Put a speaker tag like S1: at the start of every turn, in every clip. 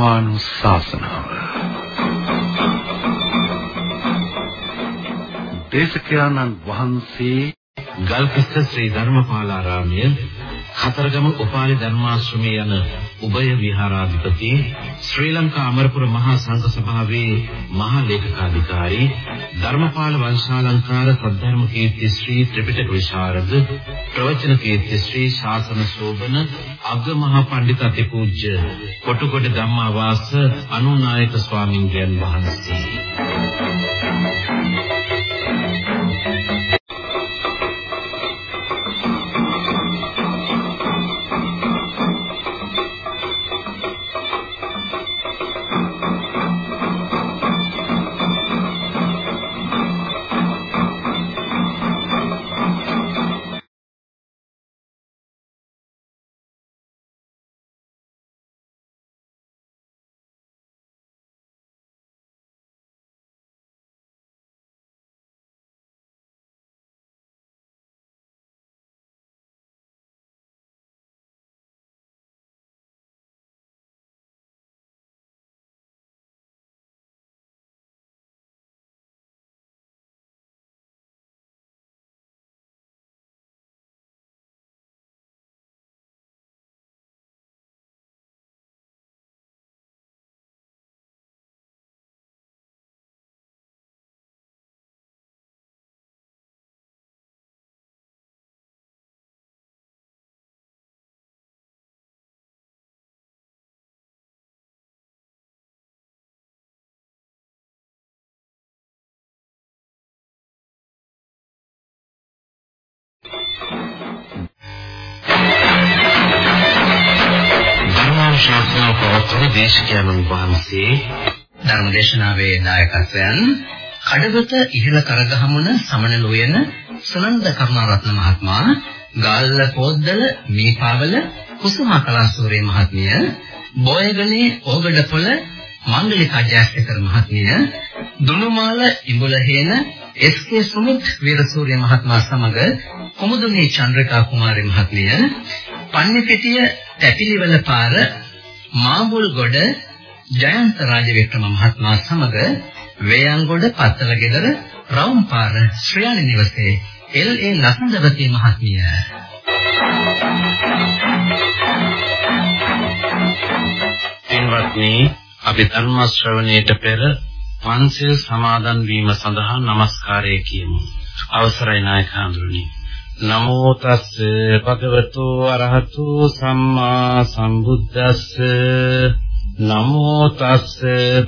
S1: ධර්මානුශාසනාව. දේශකයන්න් වහන්සේ
S2: ගල්කිස්ස ශ්‍රී ධර්මපාලාරාමයේ කතරගම උපාලි ධර්මාශ්‍රමයේ යන උභය විහාරාධිපති ශ්‍රී ලංකා අමරපුර මහා සංඝ සභාවේ මහා ලේකකාධිකාරී ධර්මපාල වංශාලංකාර සද්ධර්ම කීර්ති ශ්‍රී ත්‍රිපිටක විශාරද ප්‍රවචන කීර්ති ශ්‍රී ශාසන සෝබන අග්ග මහා පඬිත අතිපූජ්‍ය කොටුකොඩ ධම්මාවාස අනුනායක ස්වාමින්වයන් වහන්සේ. ධර්මානුශාසනාව පවත්වන දේශකයන්න් වහන්සේ
S3: ධර්මදේශනාවේ නායකත්වයන් කඩවත ඉහළ කරගහමුණ සමනල උයන සනන්ද කරුණාරත්න මහත්මයා ගාල්ල පොද්දල මේපාවල කුසුමා කලාසූරේ මහත්මිය බෝයගලේ ඕගඩපොළ මංගලිකා ජයසේකර මහත්මිය දුනුමාල ඉඹුලහේන එස්.කේ. සුමිත් වීරසූරිය මහත්මයා සමග කුමුදුනී චන්ද්‍රකා කුමාරි මහත්මිය පන්නිපිටිය තැපිලිවල පාර මාඹුල්ගොඩ ජයන්ත රාජවික්‍රම මහත්මයා සමග වේයන්ගොඩ පත්තල ගෙදර රවුම් පාර ශ්‍රියානි නිවසේ එල්.ඒ. ලසන්දවතී මහත්මිය
S2: පින්වත්නි අපි ධර්ම ශ්‍රවණයට පෙර පන්සිල් සමාදන් වීම සඳහා নমස්කාරය කියමු. අවසරයි නායක හඳුනි. නමෝ තස් භගවතු අරහතු සම්මා සම්බුද්දස්ස නමෝ තස්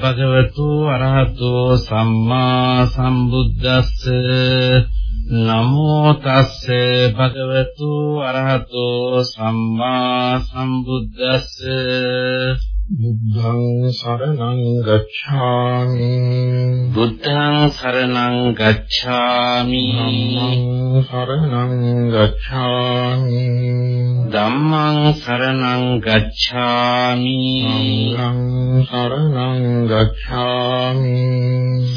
S2: භගවතු අරහතු සම්මා සම්බුද්දස්ස නමෝ තස් භගවතු අරහතු සම්මා සම්බුද්දස්ස
S4: බුද්ධං සරණං ගච්ඡාමි.
S2: බුද්ධං සරණං ගච්ඡාමි.
S4: ධම්මං සරණං ගච්ඡාමි.
S2: ධම්මං සරණං ගච්ඡාමි.
S4: සංඝං සරණං ගච්ඡාමි.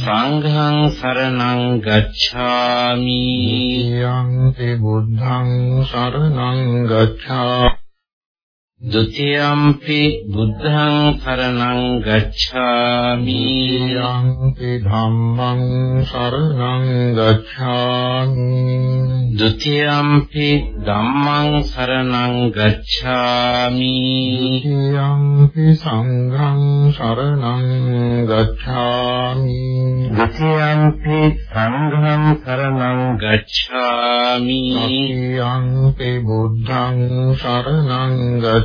S2: සංඝං සරණං ගච්ඡාමි.
S4: යං බුද්ධං සරණං ගච්ඡාමි
S2: द्वितीयम्पि बुद्धं शरणं
S4: गच्छामि यम्पि धम्मं शरणं
S2: गच्छामि द्वितीयम्पि धम्मं शरणं गच्छामि
S4: द्वितीयम्पि सङ्घं शरणं गच्छामि
S2: द्वितीयम्पि सङ्घं शरणं गच्छामि द्वितीयम्पि
S4: बुद्धं शरणं गच्छामि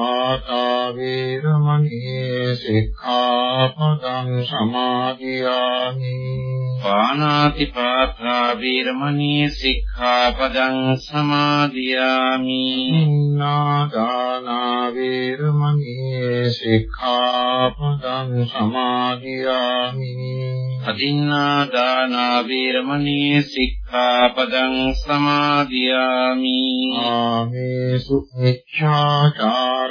S4: පාතා වේරමණී සික්ඛාපදං සමාදියාමි.
S2: පානාති පාතා වීරමණී සික්ඛාපදං සමාදියාමි.
S4: ඉන්නාදානා වේරමණී සික්ඛාපදං සමාදියාමි.
S2: අදින්නා දාන වීරමණී සික්ඛාපදං සමාදියාමි.
S4: ආමේසු මිච්ඡාචාරා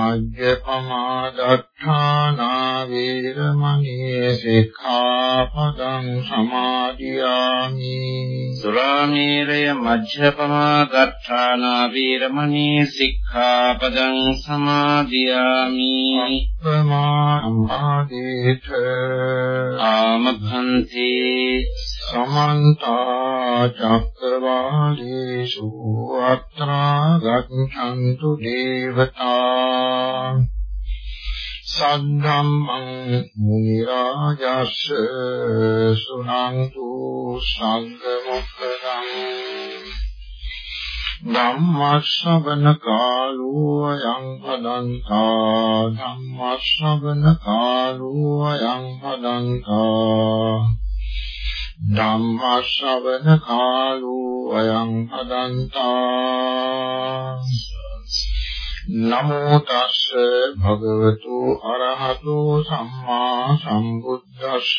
S4: සාමේරය මජ්ජපමාදත්තානා වීරමණී සික්ඛාපදං සමාදියාමි.
S2: සුරාමේරය මජ්ජපමා ගත්තානා වීරමණී සික්ඛාපදං සමාදියාමි.
S4: ප්‍රමාණාදීත
S2: ආමභන්තේ
S4: සමන්ත චක්කවාලේසු අත්‍රා ගච්ඡන්තු දේවතා සද්ධම්මං මුනි රාජස්ස සුනන්තු සංඝ මොක්ඛදං ධම්මස්සවන කාලෝ අයං පදන්තා ධම්මස්සවන කාලෝ අයං පදන්තා ධම්මස්සවන කාලෝ අයං පදන්තා නමෝ තස්ස භගවතු අරහතෝ සම්මා සම්බුද්දස්ස.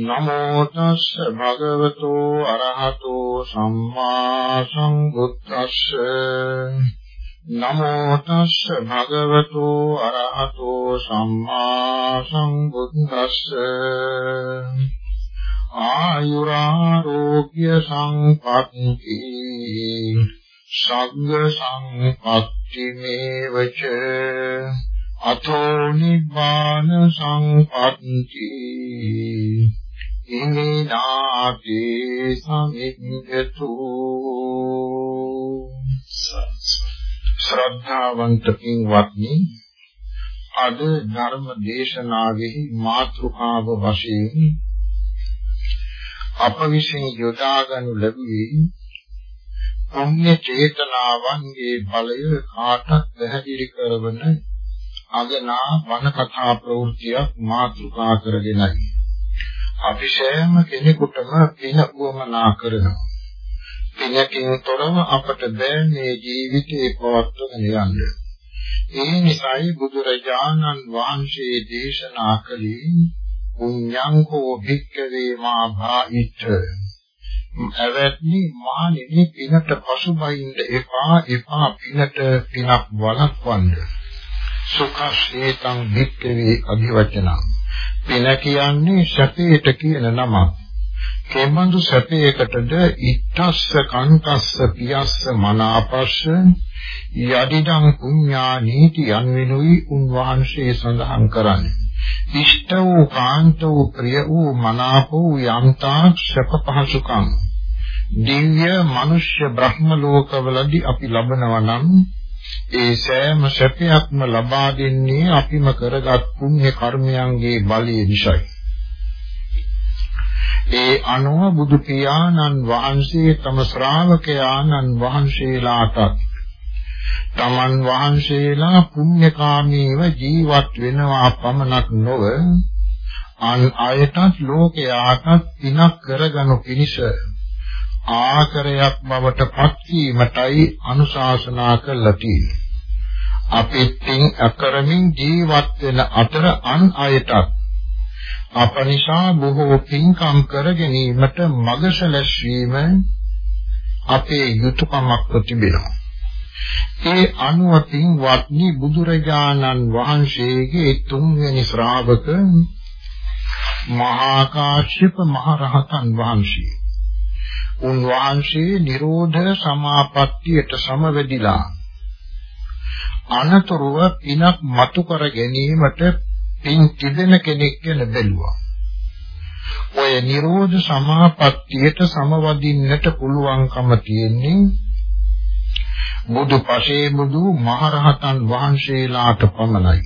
S4: නමෝ තස්ස භගවතු අරහතෝ සම්මා සම්බුද්දස්ස. නමෝ තස්ස භගවතු අරහතෝ සම්මා සම්බුද්දස්ස. ආයුරාෝග්‍ය සංපත්ති සග්ග සංපත්ති මේවච අතෝ නිබ්බාන සංපත්ති ඉමිනාති සමිඤ්ඤතු ශ්‍රද්ධාවන්ත පින්වත්නි අද ධර්ම දේශනාවෙහි මාතෘකාව වශයෙන් අප විසින් යොදාගනු ලැබුවේ පුණ්‍ය චේතනාවන්ගේ බලය කාටත් පැහැදිලි කරවන අගනා වන කතා ප්‍රවෘත්තියක් මාතෘකා කරගෙනයි. අපි සෑම කෙනෙකුටම පින උවමනා කරනවා. පිනකින් තොරව අපට බෑ මේ ජීවිතේ පවත්වගෙන යන්න. ඒ නිසායි බුදුරජාණන් වහන්සේ දේශනා කළේ පුඤ්ඤං කෝ භික්ඛවේ මා භායිච්ච ඇවැත්නි මානෙනි පිනට පසුබයින්ද එපා එපා පිනට පිනක් වළක්වන්න. සුඛශේතං භික්ඛවේ අභිවචනං. පින කියන්නේ සැපයට කියන නමක්. කෙමඳු සැපයකටද ඉත්තස්ස කන්තස්ස පියස්ස මනාපස්ස යදිදං පුඤ්ඤා නීති යන්වෙනුයි උන්වහන්සේ සඳහන් කරන්නේ. ඉෂ්ට වූ කාන්ත වූ ප්‍රිය වූ මනාප වූ යම්තා සැප පහසුකම් දිව්‍ය මනුෂ්‍ය බ්‍රහ්ම ලෝකවලදී අපි ලබනවා නම් ඒ සෑම සැපයක්ම ලබා දෙන්නේ අපිම කරගත් පුණ්‍ය කර්මයන්ගේ බලය නිසායි. ඒ අනුව බුදු පියාණන් වහන්සේ තම ශ්‍රාවකයාණන් වහන්සේලාට තමන් වහන්සේලා පුණ්‍යකාමීව ජීවත් වෙනවා පමණක් නොව අන් අයටත් ලෝකයාටත් පිනක් කරගනු පිණිස ආකරයක් බවට පත්වීමටයි අනුශාසනා කළා තියෙන්නේ. අපිටින් අකරමින් ජීවත් වෙන අතර අන් අයටත් අප නිසා බොහෝ පින්කම් කර ගැනීමට මගසලැස්වීම අපේ යුතුයකමක් තිබෙනවා. ඒ අනුව පින්වත්නි බුදුරජාණන් වහන්සේගේ තුන්වෙනි ශ්‍රාවක මහා කාශ්‍යප මහ රහතන් වහන්සේ උන්වහන්සේ නිරෝධ සමාපත්තියට සමවැදිලා අනතුරුව පිනක් මතු කර ගැනීමට පින් තිබෙන කෙනෙක් ගැන බැලුවා. ඔය නිරෝධ සමාපත්තියට සමවදින්නට පුළුවන්කම තියෙන්නේ බුදු පසේ බුදු මහරහතන් වහන්සේලාට පමණයි.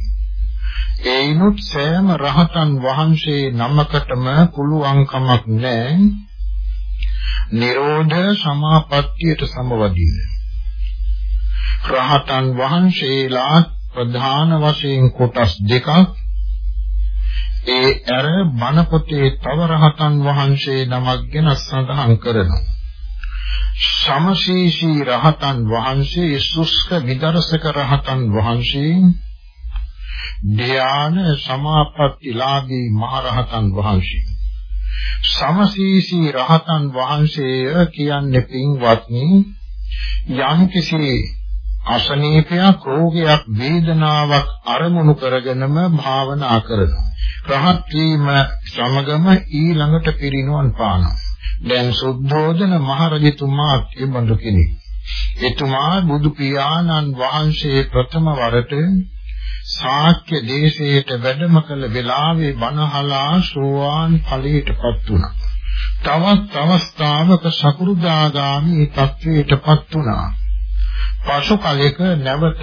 S4: ඒනොත් සෑම රහතන් වහන්සේ නමකටම පුළුවන්කමක් නැහැ. නිරෝධ සමාපත්තියට සමවදින. රහතන් වහන්සේලා ප්‍රධාන වශයෙන් කොටස් දෙකක් ඒ අර බණ පොතේ තව රහතන් වහන්සේ නමක් ගැන සඳහන් කරනවා. සමශීෂී රහතන් වහන්සේ සුස්ක විදර්ශක රහතන් වහන්සේ ධ්‍යාන සමාපත්තිලාභී මහරහතන් වහන්සේ සමශීෂී රහතන් වහන්සේය කියන්නේ පින්වත්නි යම්කිසි අසනීපයක් රෝගයක් වේදනාවක් අරමුණු කරගෙනම භාවනා කරනවා රහත් වීම සමගම ඊළඟට පිරිනුවන් පානවා. දැන් සුද්ධෝදන මහරජතුමා තිබඳු කෙනෙක්. එතුමා බුදු පියාණන් වහන්සේ ප්‍රථම වරට ශාක්‍ය දේශයට වැඩම කළ වෙලාවේ බණහලා සෝවාන් ඵලයටපත් වුණා. තවත් අවස්ථාවක සකුරුදාගාමි තත්වයටපත් වුණා. පසු කලෙක නැවත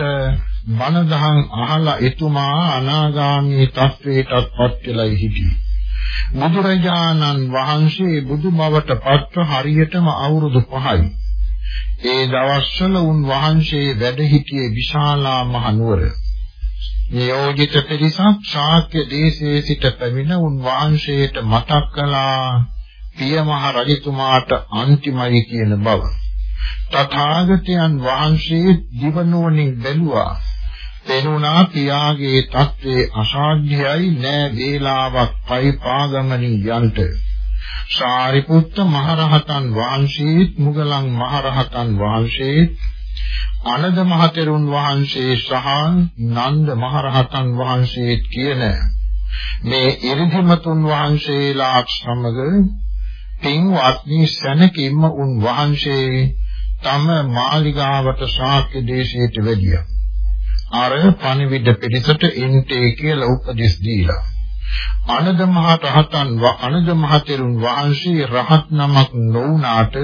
S4: බණදහම් අහලා එතුමා අනාගාමී තත්වයටපත් වෙලා හිටියේ. බුදුරජාණන් වහන්සේ බුදු බවට පත්ව හරියටම අවුරුදු 5යි. ඒ දවස්වල උන් වහන්සේ වැඩ සිටියේ විශාලා මහනුවර. නියෝජිත පිරිසක් ශාක්‍ය දේශයේ සිට පැමිණ උන් වහන්සේට මතක් කළා පියමහ රජතුමාට අන්තිමයි කියන බව. තථාගතයන් වහන්සේ දිවනුවණින් බැලුවා පෙනුණා පියාගේ තත්ත්වේ අසාධ්‍යයි නෑ වේලාවක් පයි පාගමනින් යන්ට. සාරිපුත්ත මහරහතන් වහන්සේත් මුගලන් මහරහතන් වහන්සේත් අනද මහතෙරුන් වහන්සේ සහ නන්ද මහරහතන් වහන්සේත් කියන මේ ඉරිදිමතුන් වහන්සේලා සමග පින්වත්නි සැනකීම උන් වහන්සේ තම මාලිගාවට ශාක්‍ය දේශයට වැඩියා. අර පණිවිඩ පිළිසට එන්ටේ කියලා උපදෙස් දීලා. අනද මහ රහතන් අනද මහතෙරුන් වහන්සේ රහත් නමක් නොවුනාට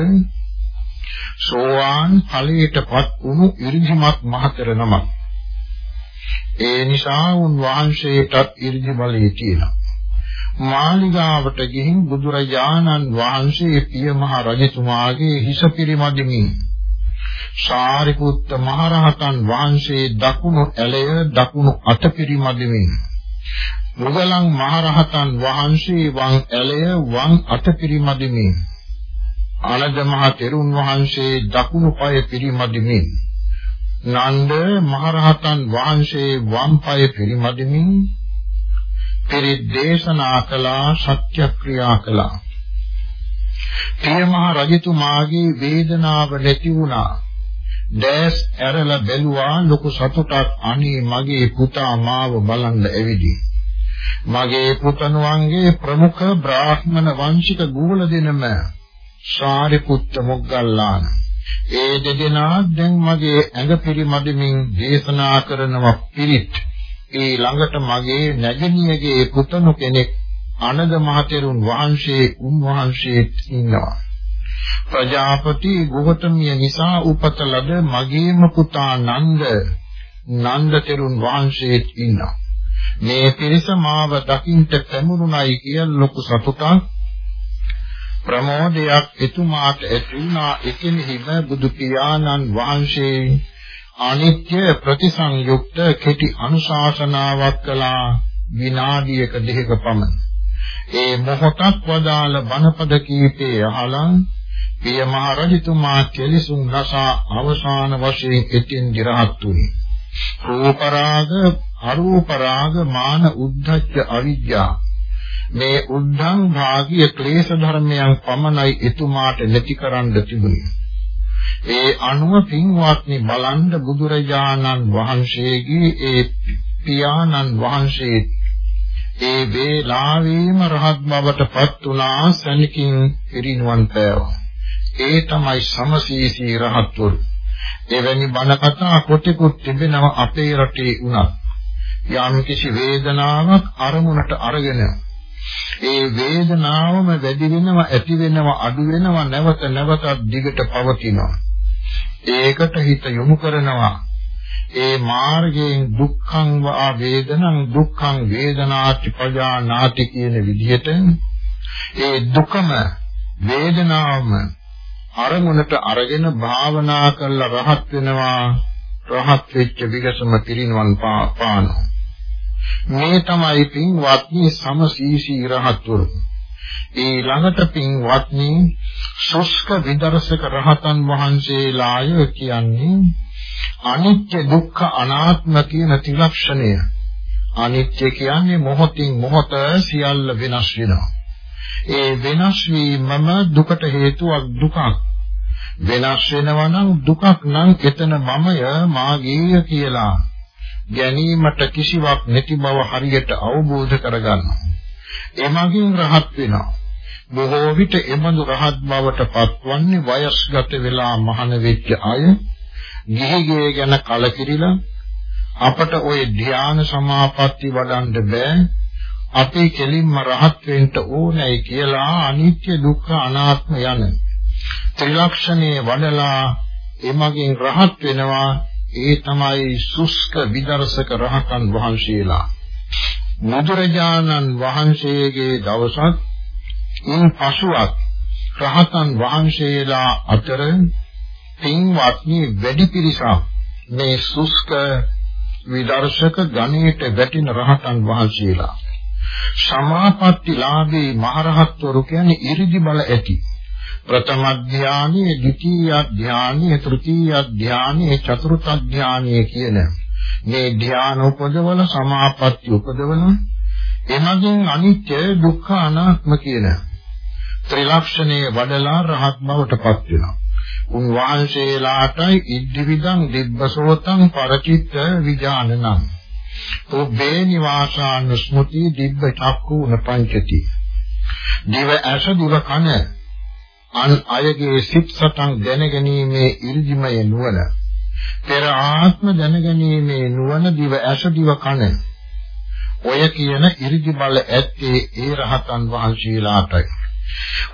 S4: සෝවාන් ඵලයටපත් වුණු ඉරිදිමත් මහතෙර නමක්. ඒ නිසා උන් වහන්සේටත් ඉරිදි බලය තියෙනවා. මාලිගාවට ගිහින් බුදුරජාණන් වහන්සේ පිය මහ රජතුමාගේ හිස පිරිමදිමින් සාරිපුත්ත මහරහතන් වහන්සේ දකුණු ඇලය දකුණු අතපිරිමදිමින් මුගලන් මහරහතන් වහන්සේ වම් ඇලය වම් අතපිරිමදිමින් ආනන්ද මහ තෙරුන් වහන්සේ දකුණු පාය පිරිමදිමින්. නන්ද මහරහතන් වහන්සේ වම් පාය පිරිමදිමින්. පරිදේශනා කළා සත්‍යක්‍රියා කළා. පිය මහ රජතුමාගේ වේදනාව නැති වුණා. දැස් ඇරලා බැලුවා ලොකු සතුටක්. අනේ මගේ පුතා මාව බලන්න ඇවිදි. මගේ පුතණුවන්ගේ ප්‍රමුඛ බ්‍රාහ්මණ වංශික ගුවල දෙනම සාරිපුත්ත මොග්ගල්ලාන. ඒ දෙදෙනා දැන් මගේ ඇඟ පිරිමදමින් දේශනා කරනවා පිරිත්. ඒ ළඟට මගේ නැගණියගේ පුතණු කෙනෙක් අනද මහතෙරුන් වහන්සේ උන්වහන්සේ ඉන්නවා. ප්‍රජාපති ගෝතමිය නිසා උපත ලද මගේම පුතා නන්ද නන්ද තෙරුන් වහන්සේත් ඉන්නවා. මේ පිරිස මාව දකින්ට පැමුණුණයි කියලා ලොකු සතුටක් ප්‍රමෝදයක් එතුමාට ඇති වුණා එකිනෙහිම බුදු පියාණන් වහන්සේ අනිත්‍ය ප්‍රතිසංයුක්ත කෙටි අනුශාසනාවක් කළා විනාඩියක දෙක පමණ ඒ මොහොතක් වදාළ බණපද කීපේ අහලා පිය මහ රජතුමා කෙලිසුම් රසා අවසාන වශයෙන් එතින් දිරහත් වුනි. රූපරාග, අරූපරාග, මාන උද්ධච්ච අවිජ්ජා මේ උද්ධං භාගීය ක්ලේශ ධර්මයන් පමණයි එතුමාට නැති කරන්න තිබුණේ. ඒ අනුව පින්වත්නි බලන්ද බුදුරජාණන් වහන්සේගේ ඒ පියාණන් වහන්සේ ඒ වේලාවේම රහත් බවට පත් වුණා සනිකින් පිරිනුවන් පෑවා. ඒ තමයි සමසීසී රහත්වරු. එවැනි බණ කතා කොටිකුත් තිබෙනවා අපේ රටේ උනත්. යම් කිසි වේදනාවක් අරමුණට අරගෙන ඒ වේදනාවම වැඩි වෙනවා ඇති වෙනවා අඩු වෙනවා නැවත නැවතත් දිගට පවතිනවා. ඒකට හිත යොමු කරනවා. ඒ මාර්ගයෙන් දුක්ඛං වා වේදනං දුක්ඛං වේදනාති පජානාති කියන විදිහට ඒ දුකම වේදනාවම අරමුණට අරගෙන භාවනා කරලා රහත් වෙනවා. රහත් වෙච්ච විගසම පිරිනවන් පානවා. මේ තමයි පින්වත්නි සමසීසී රහත්වරු ඒ ළඟට පින්වත්නි සුස්ක විදර්ශක රහතන් වහන්සේලාය කියන්නේ අනිත්‍ය දුක්ඛ අනාත්ම කියන ත්‍රිලක්ෂණය. අනිත්‍ය කියන්නේ මොහොතින් මොහොත සියල්ල වෙනස් වෙනවා. ඒ වෙනස් වීමම දුකට හේතුවක් දුකක්. වෙනස් වෙනවා නම් දුකක් නම් එතන මමය මාගේය කියලා. ගැනීමට කිසිවක් නැති බව හරියට අවබෝධ කරගන්නවා. එමගින් රහත් වෙනවා. බොහෝ විට එබඳු රහත් බවට පත්වන්නේ වයස්ගත වෙලා මහාන වෙච්ච අය ගිහිගේ ගැන කලකිරිලා අපට ওই ධ්‍යාන සමාපatti වඩන්න බෑ. අපි කෙලින්ම රහත් වෙන්න ඕනේ කියලා අනිත්‍ය දුක්ඛ අනාත්ම යන ත්‍රිලක්ෂණේ වඩලා එමගින් රහත් වෙනවා. ඒ තමයි සුස්ක විදර්ශක රහතන් වහන්සේලා. බුදුරජාණන් වහන්සේගේ දවසක් ඉන් පසුවත් රහතන් වහන්සේලා අතර පින්වත්නි වැඩි පිරිසක් මේ සුස්ක විදර්ශක ගණයට වැටෙන රහතන් වහන්සේලා. සමාපත්තිලාභී මහරහත්වරු කියන්නේ ඉරිදි බල ඇති ප්‍රථම ධානයේ ද්විතීය ධානයේ තෘතීය ධානයේ චතුර්ථ ධානයේ කියන මේ ධාන උපදවල සමාපatti උපදවල එමගින් අනිත්‍ය දුක්ඛ අනාත්ම කියන ත්‍රිලක්ෂණයේ වඩලා රහත් බවට පත් වෙනවා. උන්වහන්සේලාටයි ඉද්ධිවිදං දිබ්බසෝතං පරචිත්ත විඥානනම්. ඔබේ නිවාසානුස්මෘති දිබ්බ චක්කුණ පංචති. දිව ඇස දුර කන අන් අයගේ සිත් සතන් දැනගැනීමේ ඉර්ධිමය නුවණ පෙර ආත්ම දැනගැනීමේ නුවණ දිව ඇස දිව කන ඔය කියන ඉර්ධි බල ඇත්තේ ඒ රහතන් වහන්සේලාටයි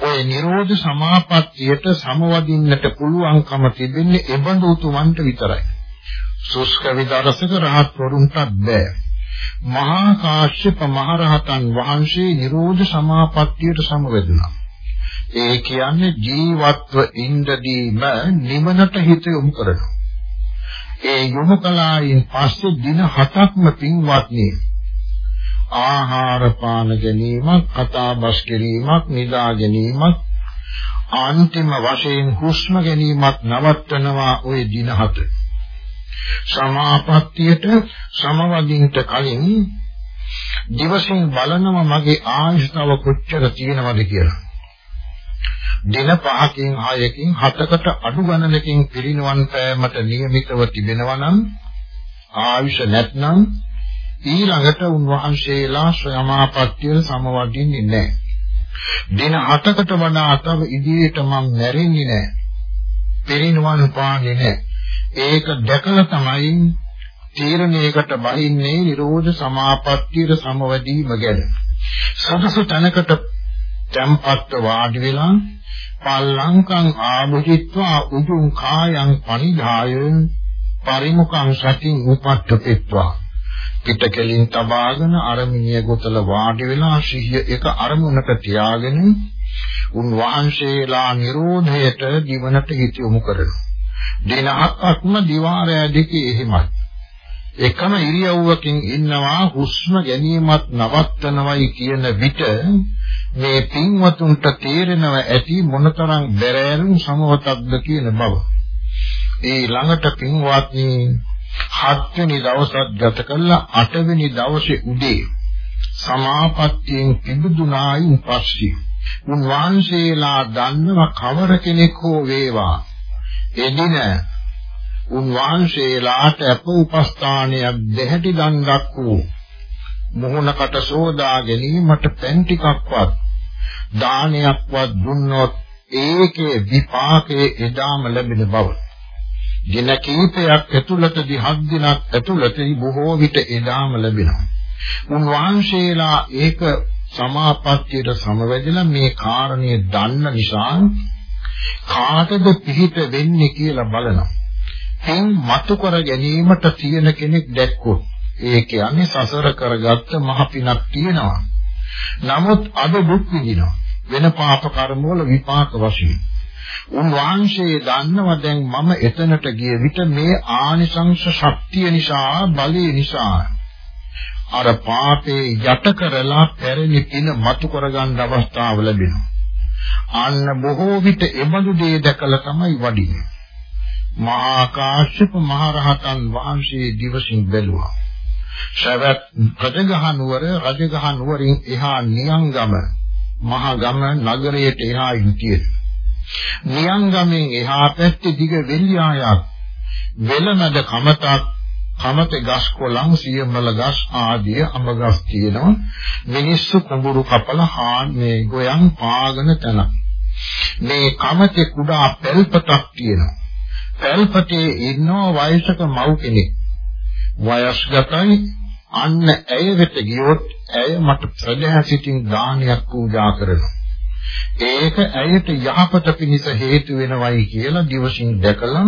S4: ඔය නිරෝධ සමාපත්තියට සමවදින්නට පුළුවන්කම තිබෙන්නේ එබඳු උතුමන්ට විතරයි. සුස්ක විදර්ශක රහත් වරුන්ටත් බෑ. මහා කාශ්‍යප මහරහතන් වහන්සේ නිරෝධ සමාපත්තියට සමවැදුණා. ඒ කියන්නේ ජීවත්ව ඉඳදීම නිවනට හිත යොමු කරනවා. ඒ යොමු කලායින් පස්සේ දින හතක්ම පින්වත්නි ආහාර පාන ගැනීමක් කතා බස් කිරීමක් නිදා ගැනීමක් අන්තිම වශයෙන් හුස්ම ගැනීමක් නවත්තනවා ওই දින හත සමාපත්තියට සමවදින්ට කලින් දිවසින් බලනම මගේ ආයුෂ තව කොච්චර තියෙනවද කියලා දින 5කින් 6කින් 7කට අඩු ගණනකින් පිරිනවන් පෑමට නියමිතව තිබෙනවා නම් ආයුෂ නැත්නම් ඊළඟට උන්වහන්සේලා ශ්‍රමාපත්තියට සමවදින්නේ නැහැ. දින 7කට වඩා අතව ඉදිරියට මම මැරෙන්නේ නැහැ. පිරිනවන් පාන්නේ නැහැ. ඒක දැකලා තමයි තීරණයකට බහින්නේ නිරෝධ සමාපත්තියට සමවැදීම ගැන. සදසු තැනකට tempatව වාඩි වෙලා පල්ලංකං ආභුජිත්වා උජුං කායං පනිධාය පරිමුඛං සතින් උපට්ඨපෙත්වා පිටකලින් තබාගෙන අරමිනිය ගොතල වාඩි වෙලා සිහිය එක අරමුණක තියාගෙන උන්වහන්සේලා නිරෝධයට ජීවනට හිත යොමු කරනවා. දින හත්ක්ම දිවාරය දෙකේ එහෙමයි. එකම ඉරියව්වකින් ඉන්නවා හුස්ම ගැනීමත් නවත්තනවයි කියන විට මේ පින්වතුන්ට තේරෙනව ඇති මොනතරම් බැරෑරුම් සමවතක්ද කියන බව. ඒ ළඟට පින්වත්නි හත්වෙනි දවසක් ගත කළා අටවෙනි දවසේ උදේ සමාපත්තියෙන් පිබුදුනායින් පස්සේ උන්වහන්සේලා දන්නව කවර කෙනෙක් හෝ වේවා එදින උන්වහන්සේලාට අප උපස්ථානයක් දෙහැටි දණ්ඩක් වූ මොහොනකට සෝදා ගැනීමට පෙන් ටිකක්වත් දානයක්වත් දුන්නොත් ඒකේ විපාකයේ එදාම ලැබෙන බව දින කිහිපයක් ඇතුළතදී හත් දිනක් ඇතුළතදී බොහෝ විට එදාම ලැබෙනවා. උන්වහන්සේලා ඒක සමාපත්තියට සමවැදලා මේ කාරණේ දන්න නිසා කාටද පිහිට වෙන්නේ කියලා බලනවා. පින් මතු කර ගැනීමට තියෙන කෙනෙක් දැක්කොත් ඒ කියන්නේ සසර කරගත්ත මහ පිනක් තියෙනවා. නමුත් අද දුක් විඳිනවා. වෙන පාප කර්ම වල විපාක වශයෙන්. උන්වහන්සේ දන්නව දැන් මම එතනට ගිය විට මේ ආනිසංස ශක්තිය නිසා බලය නිසා අර පාපේ යට කරලා පැරණි පින මතු කරගන්න අවස්ථාව ලැබෙනවා. අන්න බොහෝ විට එබඳු දේ දැකලා තමයි වඩින්නේ. මහා කාශ්‍යප මහ රහතන් වහන්සේ දිවසින් බැලුවා. ශරත් රජගහ නුවර රජගහ නුවරින් එහා නියංගම මහා ගම නගරයට එහා හිටියේ. නියංගමෙන් එහා පැත්තේ දිග වෙල්යායක් වෙලමද කමතක් කමතේ ගස් කොළන් සියමල ගස් ආදී අඹ ගස් තියෙනවා. මිනිස්සු කුඹුරු කපල හාන්නේ ගොයන් පාගන තැන. මේ කමතේ කුඩා පැල්පතක් තියෙනවා. පැල්පතේ ඉන්නෝ වයසක මව් කෙනෙක්. වයස්ගතයි අන්න ඇය වෙත ගියොත් ඇය මට ප්‍රදහා සිටින් දානයක් පූජා කරනවා. ඒක ඇයට යහපත පිණිස හේතු වෙනවයි කියලා දිවසින් දැකලා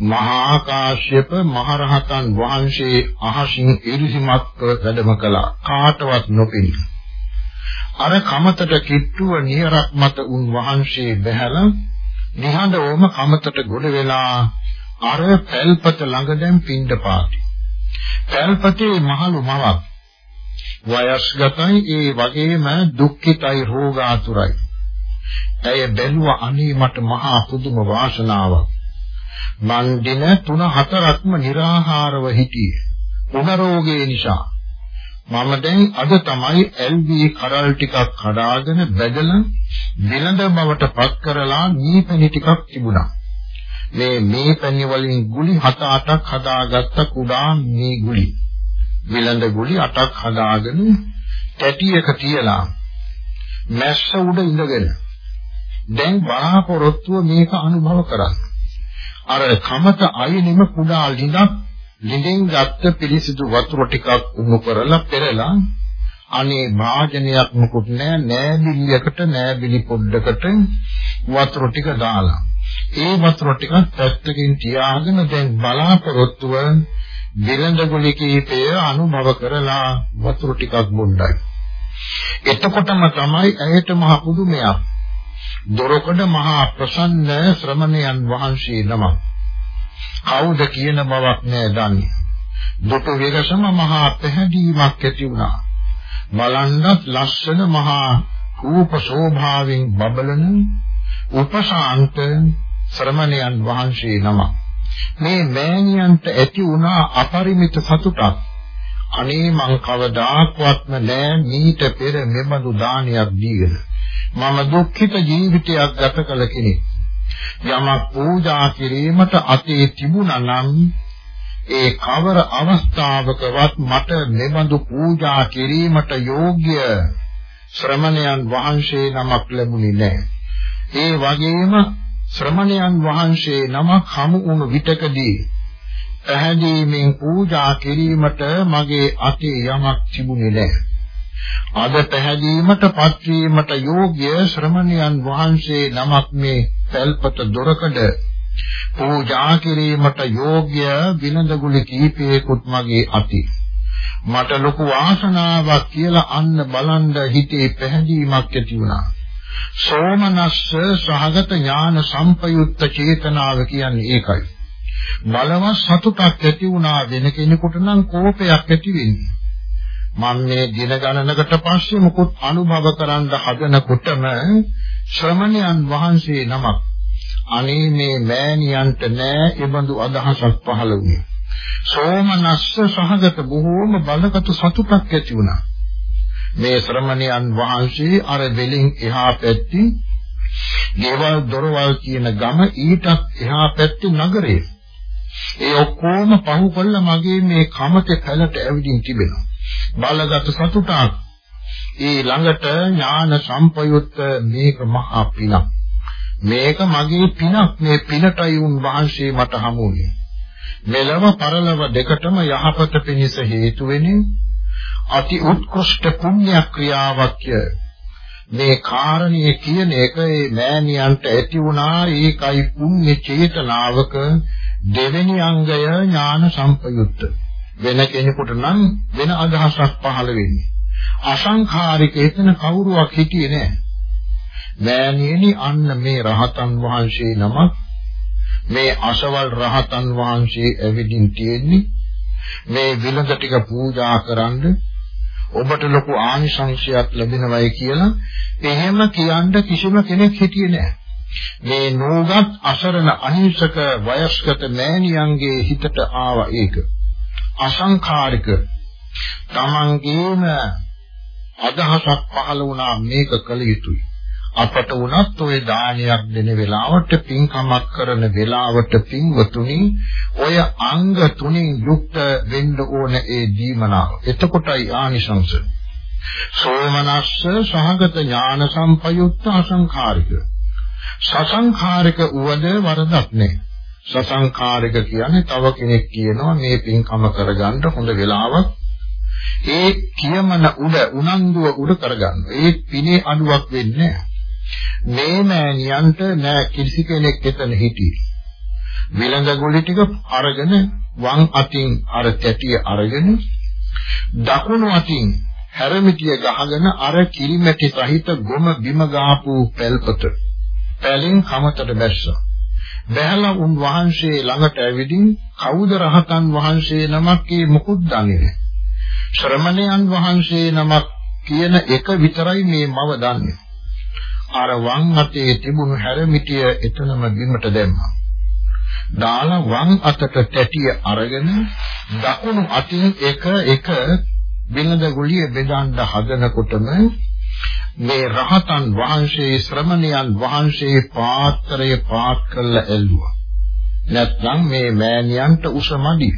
S4: මහා කාශ්‍යප මහරහතන් වහන්සේ අහසින් ඉරිසිමත් වැඩම කළා. කාටවත් නොපෙනී. අර කමතට කිට්ටුව නියරක් මත උන් වහන්සේ බැහැලා නිහඬවම කමතට ගොඩ වෙලා අර පැල්පත ළඟ දැන් පින්ඩ පාති. පැල්පතේ මහලු මවක්. වයස්ගතයි ඒ වගේම දුක්ඛිතයි රෝගාතුරයි. ඇය බැලුවා අනේ මට මහා පුදුම වාසනාවක්. මන් දින 3-4ක්ම निराහාරව හිටියේ. උණ රෝගේ නිසා. මම දැන් අද තමයි LV කරල් ටිකක් කඩාගෙන බෙදලා විලඳ බවට පත් කරලා මීපැණි ටිකක් තිබුණා. මේ මීපැණි වලින් ගුලි 7-8ක් හදාගත්ත කුඩා මේ ගුලි. විලඳ ගුලි 8ක් හදාගෙන තැටියක තියලා මැස්ස උඩ ඉඳගෙන දැන් බලාපොරොත්තුව මේක අනුභව කරන්න. අර කමත අයිනෙම කුඩා ලිඳක් ලිඳෙන් ගත්ත පිළිසිදු වතුර ටිකක් උණු කරලා පෙරලා අනේ භාජනයක් මුකුත් නෑ නෑබිලියකට නෑබිලි පොඩ්ඩකට වතුර ටික දාලා. ඒ වතුර ටික පැත්තකින් තියාගෙන දැන් බලාපොරොත්තුව බිරඳ ගුලි කීපය අනුභව කරලා වතුර ටිකක් බොණ්ඩයි. එතකොටම තමයි ඇයට මහ පුදුමයක් දොරකඩ මහා ප්‍රසන්න ශ්‍රමණයන් වහන්සේ නමක්. කවුද කියන බවක් නෑ දන්නේ. දුටු විරසම මහා පැහැදීමක් ඇති වුණා. බලන්නත් ලස්සන මහා රූප ශෝභාවෙන් බබලන උපශාන්ත ශ්‍රමණයන් වහන්සේ නමක්. මේ මෑණියන්ට ඇති වුණා අපරිමිත සතුටක්. අනේ මං කවදාක්වත්ම නෑ මීට පෙර මෙබඳු දානයක් දීගෙන. මම දුක්ඛිත ජීවිතයක් ගත කළ කෙනෙක්. යමක් පූජා කිරීමට අතේ තිබුණා නම් ඒ කවර අවස්ථාවකවත් මට මෙබඳු පූජා කිරීමට යෝග්‍ය ශ්‍රමණයන් වහන්සේ නමක් ලැබුණේ නැහැ. ඒ වගේම ශ්‍රමණයන් වහන්සේ නමක් හමු වුණු විටකදී පැහැදීමෙන් පූජා කිරීමට මගේ අතේ යමක් තිබුණේ නැහැ. අද පැහැදීමට පත්වීමට යෝග්‍ය ශ්‍රමණයන් වහන්සේ නමක් මේ පැල්පත දොරකඩ පූජා කිරීමට යෝග්‍ය විනදගුලි කීපයකුත් මගේ අති. මට ලොකු වාසනාවක් කියලා අන්න බලන්ද හිතේ පැහැදීමක් ඇති වුණා. සෝමනස්ස සහගත ඥාන සම්පයුක්ත චේතනාව කියන්නේ ඒකයි. බලවත් සතුටක් ඇති වුණා වෙන කෙනෙකුට නම් කෝපයක් ඇති වෙන්නේ. මම මේ දින ගණනකට පස්සේ මුකුත් අනුභව කරන්න හදනකොටම ශ්‍රමණයන් වහන්සේ නමක් අනේ මේ මෑණියන්ට නෑ ඒබඳු අදහසක් පහළ වුණේ. සෝමනස්ස සහගත බොහෝම බලගත් සතුටක් ඇති වුණා. මේ ශ්‍රමණයන් වහන්සේ අර දෙලින් එහා පැත්තේ ගෙවල් දොරවල් කියන ගම ඊටත් එහා පැත්තේ නගරය. ඒ ඔක්කොම පහු කළ මගේ මේ කමතේ පැලට ඇවිදින් තිබෙනවා. බලගත් සතුටක්. ඒ ළඟට ඥාන සම්පයුත්ත මේක මහා පිනක්. මේක මගේ පිනක්. මේ පිනටයි උන් වහන්සේ මට හමුුනේ මෙලව පරලව දෙකටම යහපත පිණිස හේතු වෙන්නේ අති උත්කෘෂ්ඨ පුණ්‍ය ක්‍රියාවක්ය. මේ කාරණේ කියන එක ඒ මෑණියන්ට ඇති වුණා. ඒකයි පුණ්‍ය චේතනාවක දෙවෙනි අංගය ඥාන සම්පයුක්ත වෙන කෙනෙකුට නම් වෙන අදහසක් පහළ වෙන්නේ අසංඛාරික එතන කවුරුවක් හිටියේ නැහැ මෑණියනි අන්න මේ රහතන් වහන්සේ නමක් මේ අසවල් රහතන් වහන්සේ ඇවිදින් තියෙන්නේ මේ විලඳ ටික පූජා කරන්න ඔබට ලොකු ආනිසංශයක් ලැබෙනවයි කියලා එහෙම කියන්න කිසිම කෙනෙක් හිටියේ නැහැ. මේ නෝගත් අසරණ අහිංසක වයස්ගත මෑණියන්ගේ හිතට ආව ඒක. අසංඛාරික තමන්ගේම අදහසක් පහළ වුණා මේක කළ යුතුයි. අපට වුණත් ওই දානයක් දෙන වෙලාවට පින්කමක් කරන වෙලාවට පින්වතුනි ඔය අංග තුنين යුක්ත වෙන්න ඕන ඒ දීමනාව. එතකොටයි ආනිසංස. සෝමනස්ස සහගත ඥාන සම්පයුක්ත අසංඛාරික. සසංඛාරික උවද වරදක් නැහැ. සසංඛාරික කියන්නේ තව කෙනෙක් කියනවා මේ පින්කම කරගන්න හොඳ වෙලාවක් ඒ කියමන උඩ උනන්දුව උඩ කරගන්න. ඒ පිනේ අඩුවක් වෙන්නේ නැහැ. මේ මෑණියන්ට නෑ කිසි කෙනෙක් එතන හිටියේ. විලඳ ගුලි ටික අරගෙන වම් අතින් අර තැටිය අරගෙන දකුණු අතින් හැරමිටිය ගහගෙන අර කිරිමැටි සහිත ගොම බිම ගාපු පැල්පත පැලින් කමතට බැස්සා. බැලලා උන් වහන්සේ ළඟට ඇවිදින් කවුද රහතන් වහන්සේ නමක් කී මුකුත් දන්නේ නැහැ. ශ්‍රමණයන් වහන්සේ නමක් කියන එක විතරයි මේ මව දන්නේ. අර වම් අතේ තිබුණු හැරමිටිය එතනම බිමට දැම්මා. දාලා වම් අතට තැටිය අරගෙන දකුණු අතින් එක එක බිනද ගුලිය බෙදන්න හදනකොටම මේ රහතන් වහන්සේ ශ්‍රමණයන් වහන්සේ පාත්‍රය පාත් කරලා ඇල්ලුවා. නැත්නම් මේ මෑණියන්ට උසමඩි.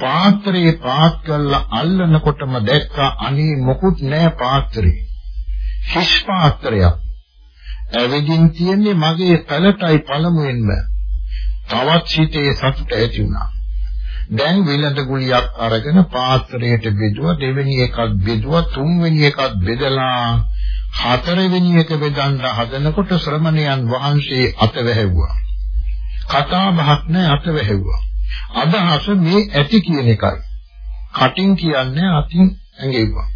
S4: පාත්‍රයේ පාත් කරලා අල්ලනකොටම දැක්කා අනේ මොකුත් නෑ පාත්‍රේ. හිස් පාත්‍රයක්. ඇවිදින් තියෙන්නේ මගේ පැලටයි පළමුවෙන්ම. තවත් සිතේ සතුට ඇති වුණා. දැන් විලඳ ගුලියක් අරගෙන පාත්‍රයට බෙදුවා දෙවෙනි එකක් බෙදුවා තුන්වෙනි එකක් බෙදලා හතරවෙනි එක බෙදන්න හදනකොට ශ්‍රමණයන් වහන්සේ අත වැහැව්වා. කතා බහක් නැහැ අත වැහැව්වා. අදහස මේ ඇති කියන එකයි. කටින් කියන්නේ අතින් ඇඟෙව්වා.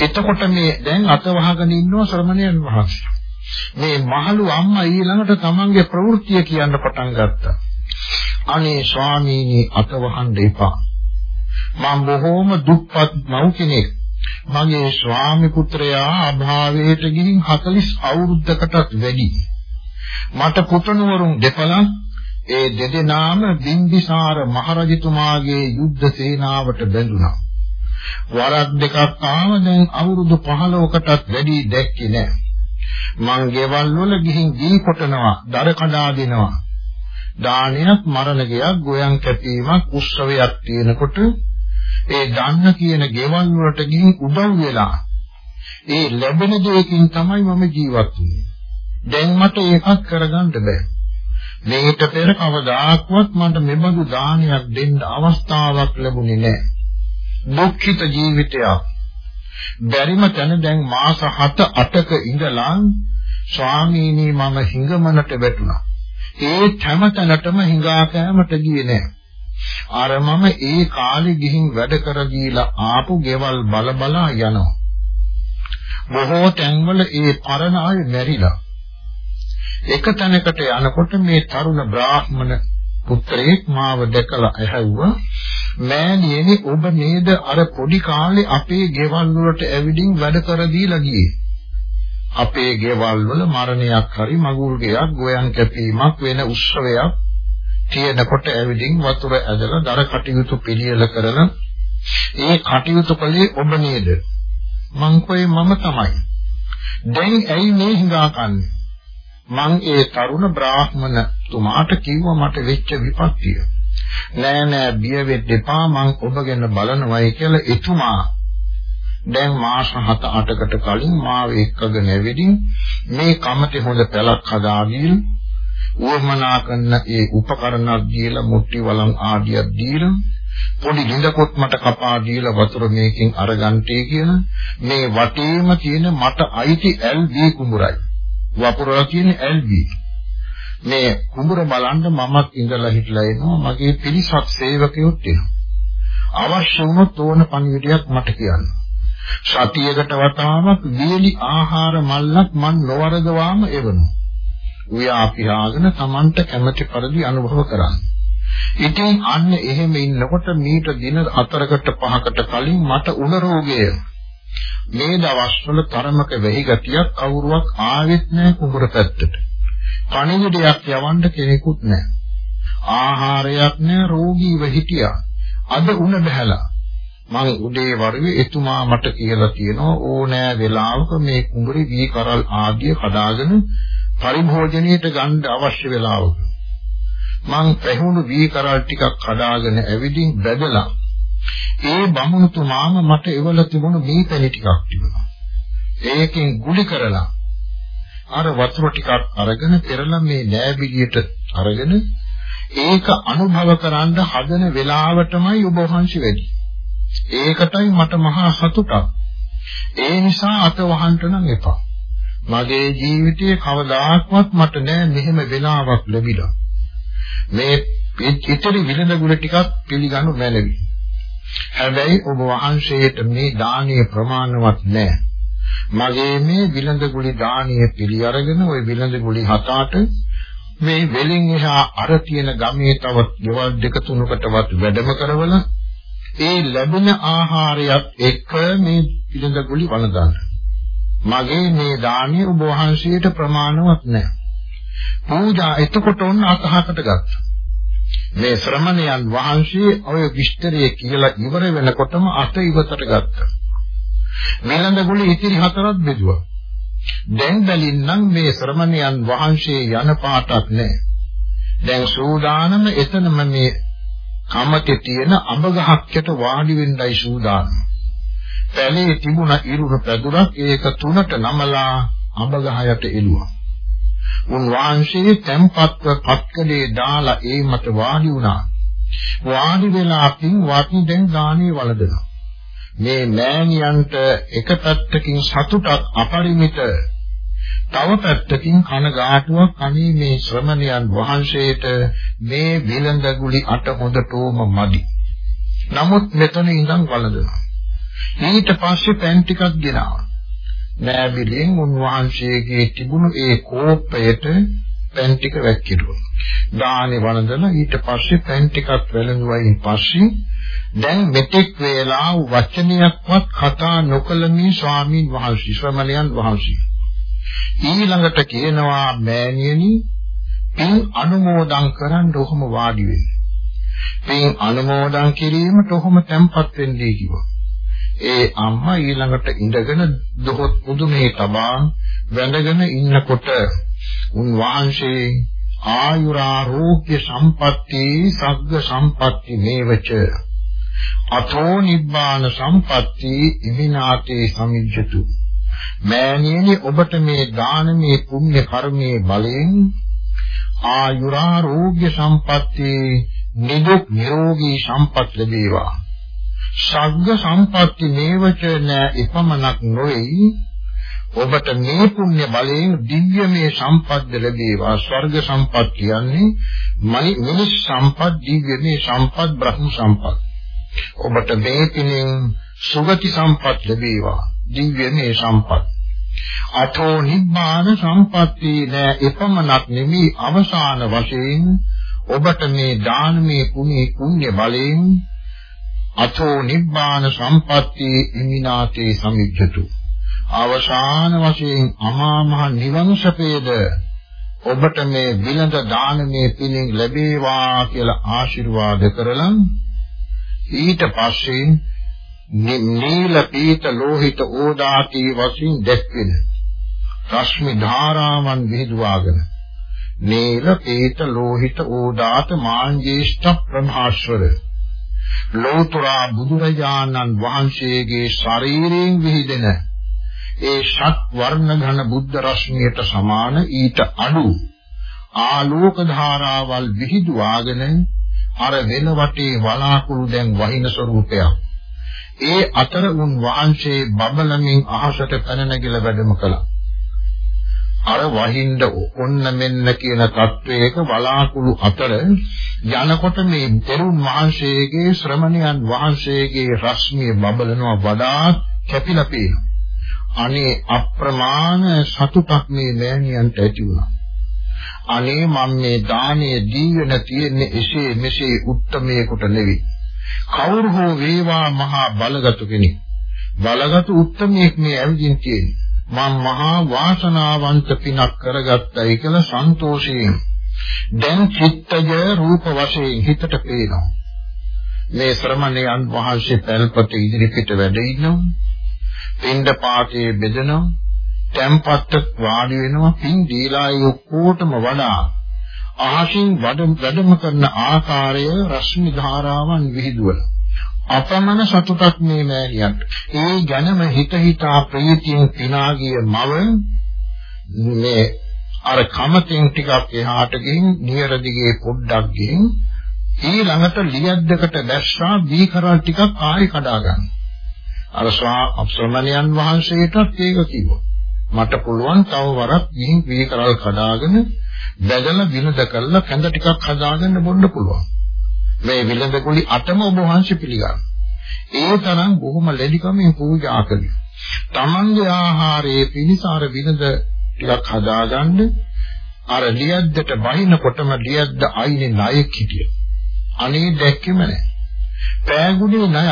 S4: එතකොට මේ දැන් අත වහගෙන ඉන්නවා ශ්‍රමණයන් වහන්සේ. මේ මහලු අම්මා ඊළඟට තමන්ගේ ප්‍රවෘත්තිය කියන්න පටන් ගත්තා. අනේ ස්වාමීනි අතවහන්න එපා. මම බොහෝම දුක්පත් මව් කෙනෙක්. මගේ ස්වාමි පුත්‍රයා අභාවයට ගිහින් 40 අවුරුද්දකටත් වැඩි. මට පුතණුවරුන් දෙපළක් ඒ දෙදෙනාම බිම්බිසාර මහරජතුමාගේ යුද්ධ සේනාවට බැඳුණා. වරක් දෙකක් ආව දැන් අවුරුදු 15කටත් වැඩි දැක්කේ නැහැ. මං ගෙවල් වල ගිහින් දී කොටනවා, දර කඩා දෙනවා. දානයක්, මරණකයක්, ගෝයන් කැපීමක්, උත්සවයක් තියෙනකොට ඒ දන්න කියන ගෙවල් වලට ගිහින් උදව් වෙලා ඒ ලැබෙන දෙයකින් තමයි මම ජීවත් වෙන්නේ. දැන් මට ඒකත් කරගන්න බෑ. මේකට පෙර කවදාක්වත් මට මෙබඳු දානයක් දෙන්න අවස්ථාවක් ලැබුණේ නෑ. දුක්ඛිත ජීවිතයක් බැරිම තැන දැන් මාස 7 8ක ඉඳලා ස්වාමීනි මම හිඟමනට වැටුණා. ඒ හැමතැනටම හිඟා කෑමට ගියේ නෑ. අර මම ඒ කාලේ ගිහින් වැඩ කර දීලා ආපු ගෙවල් බල බලා යනවා. බොහෝ තැන්වල ඒ පරණ අය මැරිලා. එක තැනකට යනකොට මේ තරුණ බ්‍රාහ්මණ පුත්‍රයෙක් මාව දැකලා ඇහැව්වා මෑණියනි ඔබ නේද අර පොඩි කාලේ අපේ ගෙවල් වලට ඇවිදින් වැඩ කර දීලා ගියේ. අපේ ගෙවල් වල මරණයක් හරි මගුල් ගෙයක් ගෝයන් කැපීමක් වෙන උත්සවයක් තියෙනකොට ඇවිදින් වතුර ඇදලා දර කටයුතු පිළියෙල කරන ඒ කටයුතු කළේ ඔබ නේද? මං කොයි මම තමයි. දැන් ඇයි මේ හිඟා කන්නේ? මං ඒ තරුණ බ්‍රාහ්මණ තුමාට කිව්වා මට වෙච්ච විපත්තිය. නෑ නෑ බිය වෙන්න එපා මං ඔබ ගැන බලනවයි කියලා එතුමා දැන් මාස 7-8කට කලින් මාව එක්කගෙන ඇවිදින් මේ කමතේ හොඳ පැලක් හදාගෙන උවමනා කරන ඒ උපකරණක් දීලා මුට්ටි වලන් ආදියක් දීලා පොඩි ළිඳකොත් මට කපා දීලා වතුර මේකෙන් අරගන්ටේ කියන මේ වටේම තියෙන මට අයිති ඇල්බී කුඹුරයි. වපුරලා කියන ඇල්බී. මේ කුඹුර බලන්න මමත් ඉඳලා හිටලා එනවා මගේ පිරිසක් සේවකයොත් එනවා. අවශ්‍ය වුණොත් ඕන පණිවිඩයක් මට කියන්න. සතියකට වතාවක් වීලි ආහාර මල්ලක් මන් නොවරදවාම එවනවා. උයා පියාගෙන Tamanට කැමැති පරිදි අනුභව කරන්න. ඉතින් අන්න එහෙම ඉන්නකොට මීට දින 4කට 5කට කලින් මට උණ රෝගය මේ දවස්වල තරමක වෙහි ගතියක් කවුරුවක් ආවෙත් නැහැ කුඹුර පැත්තට. පණිවිඩයක් යවන්න කෙනෙකුත් නැහැ. ආහාරයක් නැහැ රෝගීව හිටියා. අද උණ බහැලා. මම උදේ වරුවේ එතුමා මට කියලා තියෙනවා ඕනෑ වෙලාවක මේ කුඹුරේ වී කරල් ආදිය කඩාගෙන පරිභෝජනයට ගන්න අවශ්‍ය වෙලාවක මං පැහුණු වී කරල් ටිකක් කඩාගෙන ඇවිදින් බැදලා ඒ බමුණුතුමාම මට එවල තිබුණු මේ පැණි ටිකක් තිබුණා. ඒකෙන් ගුලි කරලා අර වතුර ටිකක් අරගෙන පෙරලා මේ නෑබිලියට අරගෙන ඒක අනුභව කරන්න හදන වෙලාවටමයි ඔබ වහන්සේ වැඩි. ඒකටයි මට මහා සතුටක්. ඒ නිසා අත වහන්න නම් එපා. මගේ ජීවිතයේ කවදාක්වත් මට නෑ මෙහෙම වෙලාවක් ලැබිලා. මේ ඉතිරි විලඳ ගුණ ටිකක් පිළිගනු මැනවි. හැබැයි ඔබ වහන්සේට මේ දානීය ප්‍රමාණවත් නෑ. මගේ මේ විලඳ ගුලි දානීය පිළි අරගෙන ওই විලඳ ගුලි හත අට මේ වෙලින් එහා අර තියෙන ගමේ තවත් ගෙවල් දෙක තුනකටවත් වැඩම කරවලා ඒ ලැබෙන ආහාරයත් එක්ක මේ විලඳ ගුලි වළඳන්න. මගේ මේ දානීය ඔබ වහන්සේට ප්‍රමාණවත් නෑ. පූජා එතකොට ඔන්න අතහකට ගත්තා. මේ ශ්‍රමණයන් වහන්සේ ඔය විස්තරය කියලා ඉවර වෙනකොටම අත ඉවතට ගත්තා. මෙලඳ ගුලි ඉතිරි හතරක් බෙදුවා. දැන් බැලින්නම් මේ ශ්‍රමණයන් වහන්සේ යන පාටක් නැහැ. දැන් සූදානම එතනම මේ කමතේ තියෙන අඹ ගහක්කට වාඩි වෙන්නයි සූදානම්. පැලේ තිබුණ ඉරුණ පැදුරක් ඒක තුනට නමලා අඹ ගහ යට එළුවා. උන්වහන්සේ tempatව පත්කලේ දාලා ඒ මත වාඩි වුණා. වාඩි වෙලා පින් වාති දැන් ගානේ වළඳනවා. මේ මෑණියන්ට එක පැත්තකින් සතුටක් අපරිමිත තව පැත්තකින් කනගාටුවක් අනේ මේ ශ්‍රමණයන් වහන්සේට මේ විලඳගුලි අට හොඳටම මදි. නමුත් මෙතන ඉඳන් වළඳනවා. ඊට පස්සේ පෑන් ටිකක් ගෙනාවා. නෑබිලෙන් උන්වහන්සේගේ තිබුණු ඒ කෝපයට පෑන් ටික වැක්කිරුවා. දානේ වළඳලා ඊට පස්සේ පෑන් ටිකක් වැළඳුවායින් පස්සේ දැන් මෙතෙක් වේලා වචනයක්වත් කතා නොකළ මේ ස්වාමීන් වහන්සේ ශ්‍රමණයන් වහන්සේ ඊළඟට කියනවා මෑණියනි පින් අනුමෝදන් කරන්න ඔහොම වාඩි වෙන්න. පින් අනුමෝදන් කිරීමට ඔහොම tempත් වෙන්නේ කිව්වා. ඒ අම්මා ඊළඟට ඉඳගෙන දොහොත් මුදුනේ තබා වැඳගෙන ඉන්නකොට උන්වහන්සේ ආයුරාෝග්‍ය සම්පatti සග්ග සම්පatti මේවච. අතෝ නිබ්බාන සම්පatti ඉමිනාතේ සමිජ්ජතු. මෑණියනි ඔබට මේ දානමේ පුණ්‍ය කර්මයේ බලයෙන් ආයුරාෝග්‍ය සම්පatti නිදුක් නිරෝගී සම්පත් ලැබේවා. ශග්ග සම්පatti මේවච නෑ එපමණක් නොවේ. ඔබට මේ පුණ්‍ය බලයෙන් දිව්‍යමය සම්පත් ලැබේවා. ස්වර්ග සම්පත් කියන්නේ මිනිස් සම්පත් දිව්‍යමය සම්පත් බ්‍රහ්ම සම්පත්. ඔබට මේ පිණින් සුගති සම්පත් ලැබේවා. දිව්‍යමය සම්පත්. අතෝ නිබ්බාන සම්පatti නෑ එපමණක් නෙමි අවසාන වශයෙන් ඔබට මේ දානමය පුණ්‍ය පුණ්‍ය බලයෙන් අතෝ නිබ්බාන සම්පatti ඉමිනාතේ සමිජ්ජතු. අවසාන වශයෙන් අමා මහ නිවන් සපේද ඔබට මේ විලඳ දානමේ පිණින් ලැබේවා කියලා ආශිර්වාද කරලා ඊට පස්සේ නීල පීත ලෝහිත ඕදාති වශයෙන් දැක්වෙන රශ්මි ධාරාවන් විහිදුවාගෙන නීල පීත ලෝහිත ඕදාත මාංජේෂ්ඨ ප්‍රභාස්වර ලෝතුරා බුදුරජාණන් වහන්සේගේ ශරීරයෙන් විහිදෙන ඒ ෂත් වර්ණ ඝන බුද්ධ රශ්මියට සමාන ඊට අඩු ආලෝක ධාරාවල් විහිදුවාගෙන අර වෙන වටේ වලාකුළු දැන් වහින ස්වරූපයක්. ඒ අතර උන් වහන්සේ බබලමින් අහසට පැන නැගිලා වැඩම කළා. අර වහින්ද ඔන්න මෙන්න කියන තත්වයක වලාකුළු අතර යනකොට මේ තෙරුන් වහන්සේගේ ශ්‍රමණයන් වහන්සේගේ රශ්මිය බබලනවා වඩා කැපිලා පේනවා. අනේ අප්‍රමාණ සතුටක් මේ මෑණියන්ට ඇති වුණා. අනේ මම මේ දානීය දීවෙන තියෙන්නේ එසේ මෙසේ උත්තමයකට නෙවෙයි. කවුරු හෝ වේවා මහා බලගත් කෙනෙක්. බලගත් උත්තමයෙක් මේ ඇවිදින් තියෙන්නේ. මම මහා වාසනාවන්ත පිනක් කරගත්තයි කියලා සන්තෝෂයෙන් දැන් චිත්තජ රූප වශයෙන් හිතට පේනවා. මේ ශ්‍රමණයන් වහන්සේ පැල්පත ඉදිරිපිට වැඩ ඉන්නවා. පින්ඩ පාතේ බෙදනවා. tempatට වාඩි වෙනවා. පින් දීලා ඒ ඔක්කොටම වඩා අහසින් වැඩම කරන ආකාරය රශ්මි ධාරාවන් විහිදුවන අපමණ සතුටක් මේ මෑණියන්ට ඒ ගැනම හිත හිතා ප්‍රීතියෙන් පිනාගිය මව මේ අර කමතෙන් ටිකක් එහාට ගිහින් නියර දිගේ පොඩ්ඩක් ගිහින් ඊළඟට ලියද්දකට දැස්සා දීකරල් ටිකක් ආයෙ කඩා ගන්න. අර ශ්‍රමණයන් වහන්සේටත් ඒක කිව්වා. මට පුළුවන් තව වරක් ගිහින් දීකරල් කඩාගෙන බැදලා විනද කරලා කැඳ ටිකක් හදාගන්න බොන්න පුළුවන්. මේ විලඳ කුලි අටම ඔබ වහන්සේ පිළිගන්න. ඒ තරම් බොහොම ලැබිකමින් පූජා කළේ. තමන්ගේ ආහාරයේ පිණිසාර විනද ටිකක් හදාගන්න අර ලියද්දට බහිනකොටම ලියද්ද අයිනේ ණයෙක් හිටිය. අනේ දැක්කෙම නැහැ. පෑගුණේ ණය.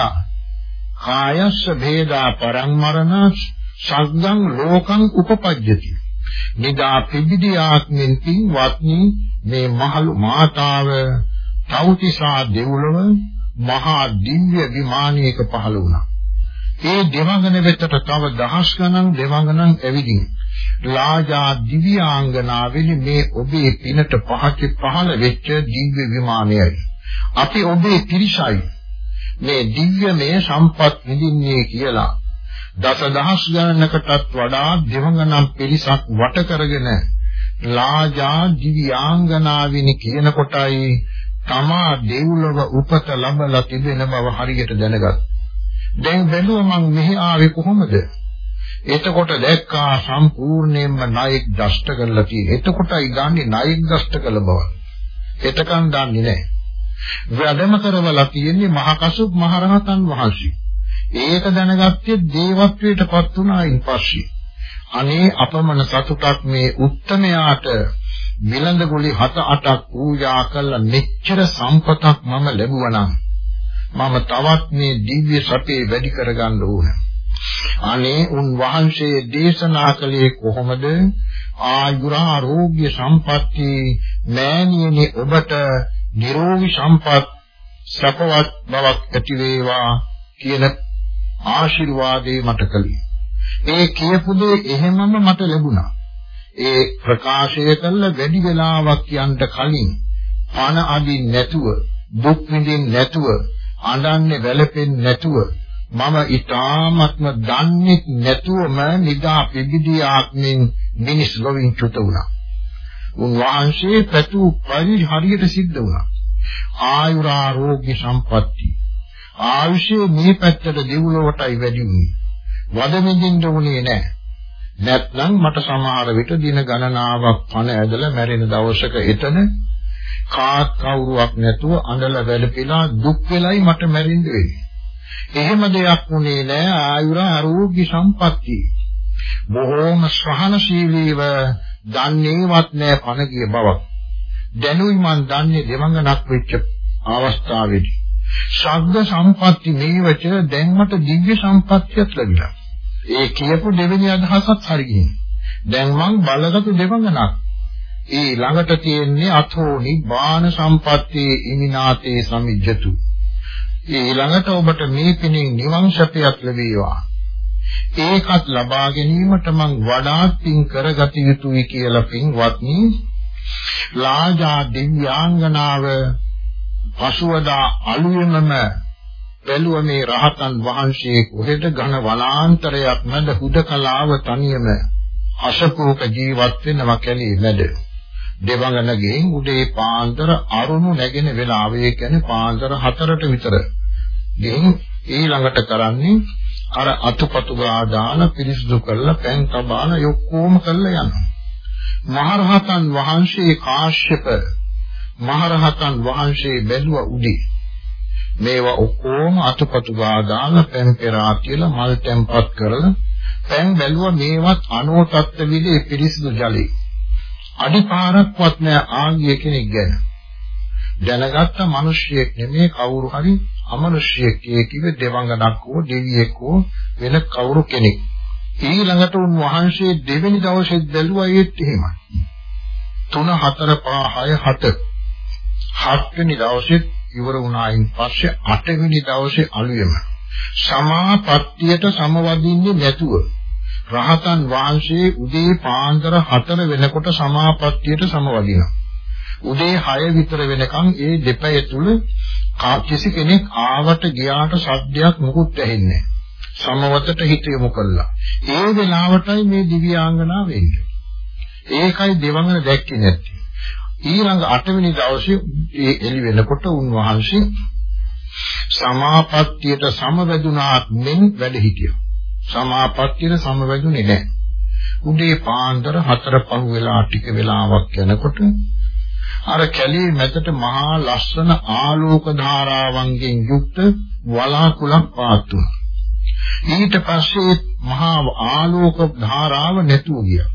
S4: කායස්ස භේදා පරම්මරණ සග්ගං ලෝකං උපපජ්ජති. නිදා පිබිදි ආත්මෙන් පින්වත්නි මේ මහලු මාතාව තවුතිසා දෙව්ලොව මහා දිව්‍ය විමානයක පහළ වුණා. ඒ දෙවඟන වෙතට තව දහස් ගණන් දෙවඟනන් ඇවිදින් රාජා දිව්‍යාංගනාවෙනි මේ ඔබේ පිනට පහක පහළ වෙච්ච දිව්‍ය විමානයයි. අපි ඔබේ පිරිසයි මේ දිව්‍යමය සම්පත් විඳින්නේ කියලා දසදහස් ගණනකටත් වඩා දෙවඟනම් පිරිසක් වට කරගෙන ලාජා දිව්‍යාංගනාවිනි කියන කොටයි තමා දෙව්ලොව උපත ලබලා තිබෙන බව හරියට දැනගත්. දැන් බැලුව මං මෙහි ආවේ කොහොමද? එතකොට දැක්කා සම්පූර්ණයෙන්ම ණයෙක් දෂ්ට කරලා තියෙන. එතකොටයි දන්නේ ණයෙක් දෂ්ට කළ බව. එතකන් දන්නේ නැහැ. වැඩම කරවලා තියෙන්නේ මහා කසුප් මහරහතන් වහන්සේ. ඒක දැනගත්තේ දේවත්වයටපත් වුණායින් පස්සේ. අනේ අපමණ සතුටක් මේ උත්තමයාට මිලඳ ගුලි 7-8ක් පූජා කළ මෙච්චර සම්පතක් මම ලැබුවා මම තවත් මේ දිව්‍ය සපේ වැඩි කරගන්න ඕන. අනේ උන් වහන්සේ දේශනා කළේ කොහොමද? ආයුරාෝග්‍ය සම්පatti මෑණියනි ඔබට නිරෝගී සම්පත් සපවත් බවක් ඇති වේවා කියන ආශිර්වාදේ මට කළේ. ඒ කියපු දේ එහෙමම මට ලැබුණා. ඒ ප්‍රකාශය කළ වැඩි වෙලාවක් යන්න කලින් පණ අදින් නැතුව දුක් විඳින්න නැතුව අඬන්නේ වැළපෙන්නේ නැතුව මම ඊ타ත්ම දන්නේ නැතුවම නිදා පිබිදී ආත්මෙන් මිනිස් ලොවින් චුත වුණා. උන්වහන්සේ පැතු පරි හරියට සිද්ධ වුණා. ආයුරාෝග්‍ය සම්පatti ආයුෂයේ මේ පැත්තට දෙව්ලොවටයි වැඩි වුණේ. වද මෙදින්න උනේ නැහැ. නැත්නම් මට සමහර විට දින ගණනාවක් පණ ඇදලා මැරෙන දවසක එතන කාත් කවුරුවක් නැතුව අඬලා වැළපිලා දුක් වෙලයි මට මැරෙන්න වෙන්නේ. එහෙම දෙයක් උනේ නෑ ආයුර ආරෝග්‍ය සම්පatti. බොහෝම සහනශීලීව දන්නේවත් නෑ පණ ගිය බවක්. දැනුයි මන් දන්නේ දෙවඟනක් වෙච්ච අවස්ථාවේදී. ශබ්ද සම්පatti මේවච දැන් මට දිව්‍ය සම්පත්තියක් ලැබිලා. ඒ කියපු දෙවෙනි අදහසත් හරි ගිහින්. දැන් මං බලගත් දෙවඟනක්. ඒ ළඟට තියෙන්නේ අතෝ නිබ්බාන සම්පත්තේ ඉමිනාතේ සමිජ්ජතු. ඒ ළඟට ඔබට මේ පිණින් නිවන් සපයක් ලැබේවා. ඒකත් ලබා ගැනීමට මං වඩාත් පින් කරගත යුතුයි කියලා පින්වත්නි ලාජා දිව්‍යාංගනාව පසුවදා අලුයමම බැලුව මේ රහතන් වහන්සේ කොහෙද ඝන වනාන්තරයක් මැද හුදකලාව තනියම අශපෝක ජීවත් වෙනවා කැලේ මැද දෙවඟන ගෙන් උදේ පාන්දර අරුණු නැගෙන වෙලාව ඒ කියන්නේ පාන්දර 4ට විතර ගෙන් ඊළඟට කරන්නේ අර අතුපතු ගාදාන පිරිසිදු කරලා පෑන් තබාන යොක්කොම කරලා යනවා. මහරහතන් වහන්සේ කාශ්‍යප මහරහතන් වහන්සේ බැලුව උදේ මේවා ඔක්කොම අතුපතු ගාදාන පෑන් පෙරා කියලා මල් තැම්පත් කරලා පෑන් බැලුවා මේවත් අනෝතත්ත්ව විදේ පිරිසිදු ජලයි. අඩිපාරක්වත් නෑ ආගිය කෙනෙක් ගැන. දැනගත්ත මිනිසියෙක් නෙමේ කවුරු හරි අමනුෂ්‍යයෙක් කිව්වේ දෙවඟනක් හෝ දෙවියෙක් හෝ වෙන කවුරු කෙනෙක්. ඊළඟට උන්වහන්සේ දෙවෙනි දවසේ බැලුවා ඒත් එහෙමයි. 3 4 5 6 7 හත්වෙනි දවසේ ඉවර වුණායින් පස්සේ අටවෙනි දවසේ අලුයම සමාපත්තියට සමවදින්නේ නැතුව රහතන් වහන්සේ උදේ පාන්දර 4 වෙනකොට සමාපත්තියට සමවදිනවා. උදේ 6 විතර වෙනකන් ඒ දෙපය තුල කිසි කෙනෙක් ආවට ගියාට සද්දයක් මුකුත් ඇහෙන්නේ සමවතට හිත යොමු කළා. ඒ වෙලාවටයි මේ දිව්‍යාංගනාව වෙන්නේ. ඒකයි දෙවඟන දැක්කේ නැත්තේ. ඊළඟ 8 වෙනි දවසේ ඒ එළි වෙනකොට උන්වහන්සේ සමාපත්තියට සමවැදුනාත් මෙන් වැඩ හිටියා. සමාපත්තියට සමවැදුනේ නැහැ. උදේ පාන්දර 4 පහ වෙලා ටික වෙලාවක් යනකොට අර කැලේ මැදට මහා ලස්සන ආලෝක ධාරාවන්ගෙන් යුක්ත වලාකුළක් පාත් වුණා. ඊට පස්සේ මහා ආලෝක ධාරාව නැතුව ගියා.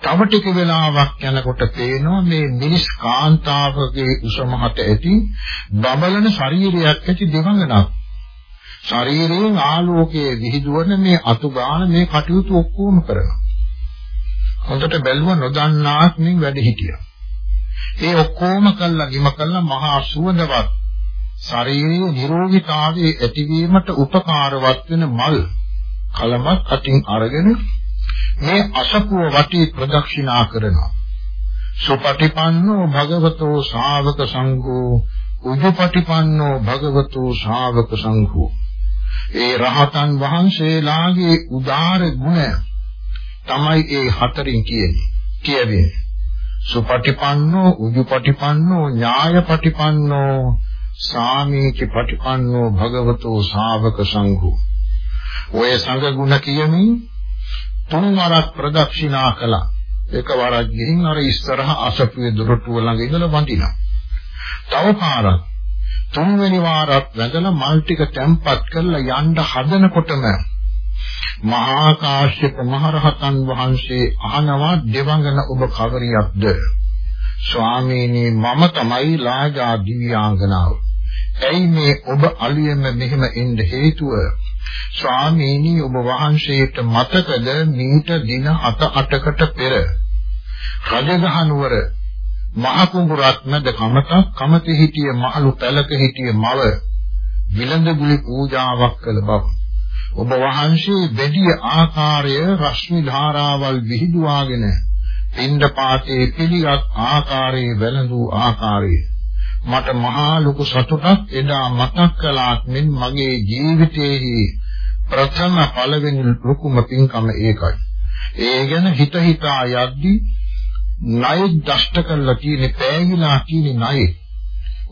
S4: තව ටික වෙලාවක් යනකොට පේනවා මේ මිනිස් කාන්තාවකගේ උස මහත ඇති බබලන ශරීරයක් ඇති දෙවඟනක්. ශරීරයෙන් ආලෝකයේ විහිදුවන මේ අතුගාන මේ කටයුතු ඔක්කොම කරනවා. හොඳට බැලුව නොදන්නාක් මින් වැඩ හිටියා. ඒ ඔක්කොම කළා ගිම කළා මහා සුවඳවත් ශරීරයේ නිරෝගීතාවයේ ඇතිවීමට උපකාරවත් වෙන මල් කලමක් අතින් අරගෙන මේ අසපුව වටේ ප්‍රදක්ෂිනා කරනවා. සුපටිපන්නෝ භගවතෝ ශාවක සංඝෝ උජපටිපන්නෝ භගවතෝ ශාවක සංඝෝ. ඒ රහතන් වහන්සේලාගේ උදාර ගුණ තමයි ඒ හතරින් කියන්නේ කියවෙන්නේ. සුපටිපන්නෝ උජුපටිපන්නෝ ඥායපටිපන්නෝ සාමීච පටිපන්නෝ භගවතෝ ශාවක සංඝෝ. ඔය සංඝ ගුණ කියමින් තුන්වරක් ප්‍රදක්ෂිනා කළා. එකවරක් ගිහින් අර ඉස්සරහ අසපුවේ දොරටුව ළඟ ඉඳලා වඳිනවා. තව පාරක් තුන්වෙනි වාරත් වැඳලා මල් ටික තැම්පත් කරලා යන්න හදනකොටම මහා කාශ්‍යප මහරහතන් වහන්සේ අහනවා දෙවඟන ඔබ කවරියක්ද? ස්වාමීනි මම තමයි ලාජා දිව්‍යාංගනාව. ඇයි මේ ඔබ අලියම මෙහෙම එන්න හේතුව? ස්වාමීනි ඔබ වහන්සේට මතකද මීට දින 7-8කට පෙර රජගහ නුවර මහ කුඹුරක් මැද කමතක් කමතේ හිටිය මහලු පැලක හිටිය මව විලඳගුලි පූජාවක් කළ බව. ඔබ වහන්සේ බෙදිය ආකාරය රශ්මි ධාරාවල් විහිදුවාගෙන පින්ඩ පාතේ පිළිගත් ආකාරයේ වැළඳූ ආකාරය මට මහා ලොකු සතුටක් එදා මතක් කළාත් මෙන් මගේ ජීවිතයේ ප්‍රථම පළවෙනි ලොකුම පින්කම ඒකයි. ඒ ගැන හිත හිතා යද්දී ණය දෂ්ට කරලා තියෙන පෑගිලා තියෙන ණය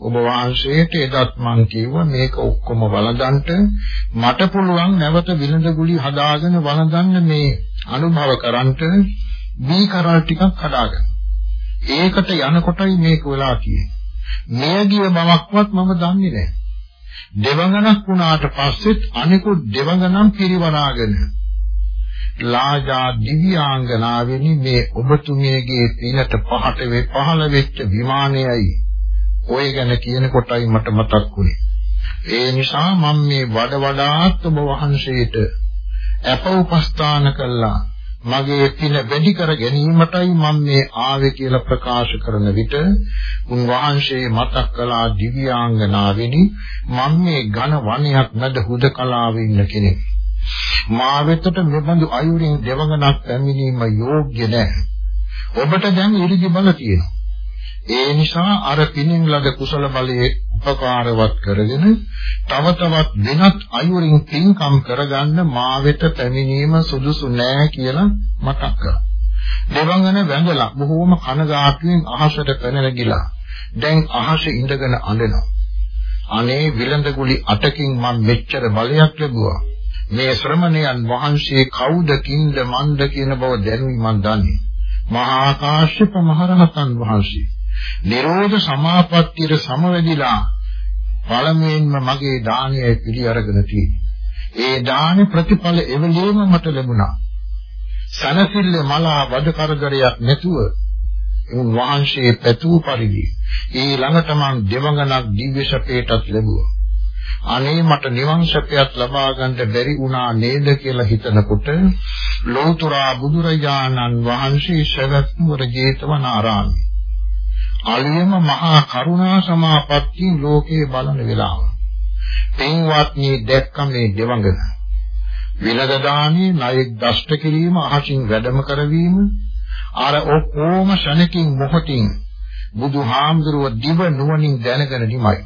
S4: ඔබ වහන්සේට එදත් මං කිව්වා මේක ඔක්කොම වළඳන්න මට පුළුවන් නැවත විලඳ ගුලි හදාගෙන වළඳන්න මේ අනුභව කරන්ට දී කරල් ටිකක් හදාගන්න. ඒකට යනකොටයි මේක වෙලා කියන්නේ. මෙයගිය බවක්වත් මම දන්නේ නැහැ. දෙවඟනක් වුණාට පස්සෙත් අනිකුත් දෙවඟනම් පිරිවරාගෙන ලාජා දිව්‍යාංගනාවෙනි මේ ඔබතුමියගේ පිනට පහට වේ පහළ වෙච්ච විමානයයි ඔය ගැන කියනකොටයි මට මතක් වුණේ. ඒ නිසා මම මේ වඩ වඩාත් ඔබ වහන්සේට අප උපස්ථාන කළා මගේ පින වැඩි කර ගැනීමටයි මම මේ ආවේ කියලා ප්‍රකාශ කරන විට උන්වහන්සේ මතක් කළා දිව්‍යාංගනාවෙනි මම මේ ඝන වනයක් මැද හුදකලාවේ ඉන්න කෙනෙක්. මා වෙතට මෙබඳු අයුරින් දෙවඟනක් පැමිණීම යෝග්‍ය නැහැ. ඔබට දැන් ඉරිදි බල තියෙනවා. ඒ නිසා අර පිනින් ලද කුසල බලයේ උපකාරවත් කරගෙන තව තවත් වෙනත් අයුරින් පින්කම් කරගන්න මා වෙත පැමිණීම සුදුසු නෑ කියලා මතක් කරා. දෙවඟන වැඳලා බොහෝම කනගාටුවෙන් අහසට පැනලා ගිලා. දැන් අහසේ ඉඳගෙන අඬනවා. අනේ විලඳ ගුලි අටකින් මම මෙච්චර බලයක් ලැබුවා. මේ ශ්‍රමණයන් වහන්සේ කවුද කින්ද මන්ද කියන බව දැනුයි මන් දන්නේ. මහා කාශ්‍යප මහරහතන් වහන්සේ. නිරෝධ සමාපත්තියට සමවැදිලා පළමුවෙන්ම මගේ දානය පිළි අරගෙන තියෙනවා. ඒ දාන ප්‍රතිඵල එවලේම මට ලැබුණා. සනසිල්ල මලා වද කරදරයක් නැතුව උන් වහන්සේ පැතූ පරිදි ඒ ළඟට මං දෙවඟනක් දිව්‍ය සපේටත් ලැබුවා. අනේ මට නිවන් සපයක් ලබා ගන්න බැරි වුණා නේද කියලා හිතනකොට ලෝතර බුදුරජාණන් වහන්සේ ශරත් නුවර ජේතවනාරාමේ අලියම මහා කරුණා සමාපatti ලෝකේ බලන වෙලාව. පින්වත්නි දැක්ක මේ දෙවඟන විලද දානී ණයෙක් දෂ්ට කිරීම අහසින් වැඩම කරවීම අර ඔක්කොම ශනකින් මොහොතින් බුදුහාමුදුරුව දිව නුවණින් දැනගෙන නිමයි.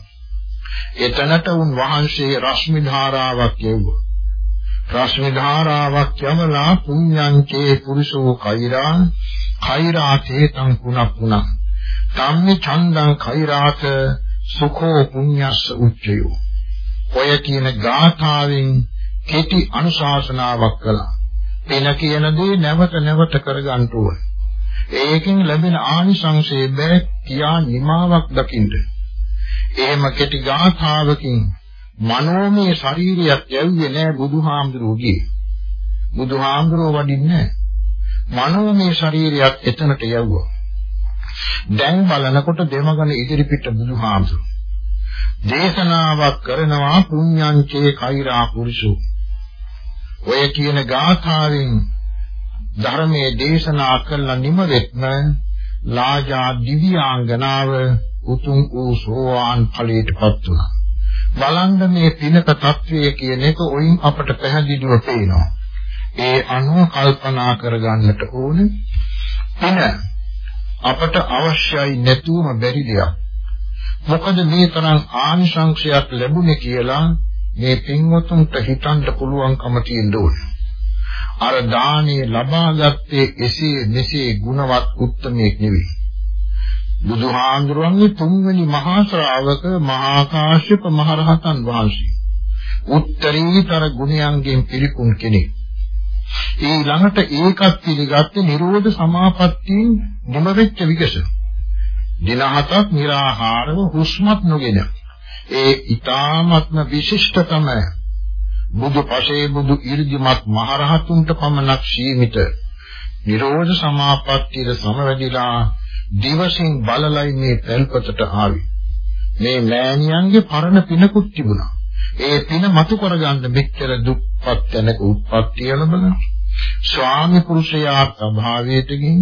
S4: එතනට උන් වහන්සේ රශ්මි ධාරාවක් යවුවා. රශ්මි ධාරාවක් යමලා පුඤ්ඤංචේ පුරුෂෝ කෛරා කෛරා තේතං කුණක් කුණක් ධම්මි ඡන්දං කෛරාත සුඛෝ පුඤ්ඤස්ස උච්චයෝ ඔය කියන ගාථාවෙන් කෙටි අනුශාසනාවක් කළා. වෙන කියන දේ නැවත නැවත කරගන්න ඕන. ඒකෙන් ලැබෙන ආනිසංසය බෑ කියා නිමාවක් දකින්න. එහෙම කෙටි ගාථාවකින් මනෝමය ශරීරයක් යැව්වේ නෑ බුදුහාමුදුරුවෝගේ. බුදුහාමුදුරුවෝ වඩින්නේ මනෝමය ශරීරයක් එතනට යවුවා. දැන් බලනකොට දෙමගන ඉදිරිපිට බුදුහාමුදුරුවෝ දේශනාවක් කරනවා පුඤ්ඤංචේ කෛරා පුරුෂෝ ඔය කියන ගාථාවෙන් ධර්මයේ දේශනා කළ නිමවෙත්ම ලාජා දිව්‍යාංගනාව උතුම් වූ සෝවාන් ඵලයටපත් වුණා. බලන්න මේ පිනක తත්වයේ කියන එක ඔයින් අපට පැහැදිලිව පේනවා. ඒ අනුව කල්පනා කරගන්නට ඕනේ. පින අපට අවශ්‍යයි නැතුවම බැරි දෙයක්. මොකද මේ තරම් ආනිසංශයක් ලැබුණේ කියලා මේ පින්වතුන්ට හිතන්න පුළුවන්කම තියෙන්න ඕනේ. අර දානේ ලබාගත්තේ එසේ මෙසේ ගුණවත් උත්මයෙක් නෙවෙයි. බුදුහාඳුරන්ගේ තුන්වෙනි මහා ශ්‍රාවක මහා කාශ්‍යප මහරහතන් වහන්සේ. උත්තරීතර ගුණයන්ගෙන් පිරිපුන් කෙනෙක්. ඊළඟට ඒකත් පිළිගත්තේ නිරෝධ සමාපත්තියෙන් නිමවෙච්ච විගස. දින හතක් निराහාරව හුස්මත් නොගෙන ඒ ඊ타මත්ම විශිෂ්ටතම බුදු පසේ බුදු ඉර්ධිමත් මහරහතුන්ට පමණක් සීමිත නිරෝධ සමාපත්තියට සමවැදිලා දිවසින් බලලයි මේ පැල්පතට ආවේ. මේ මෑණියන්ගේ පරණ පිනකුත් තිබුණා. ඒ පින මතු කරගන්න මෙච්චර දුක්පත් තැනක උත්පත්තිය ලැබෙන ස්වාමි පුරුෂයා අභාවයට ගින්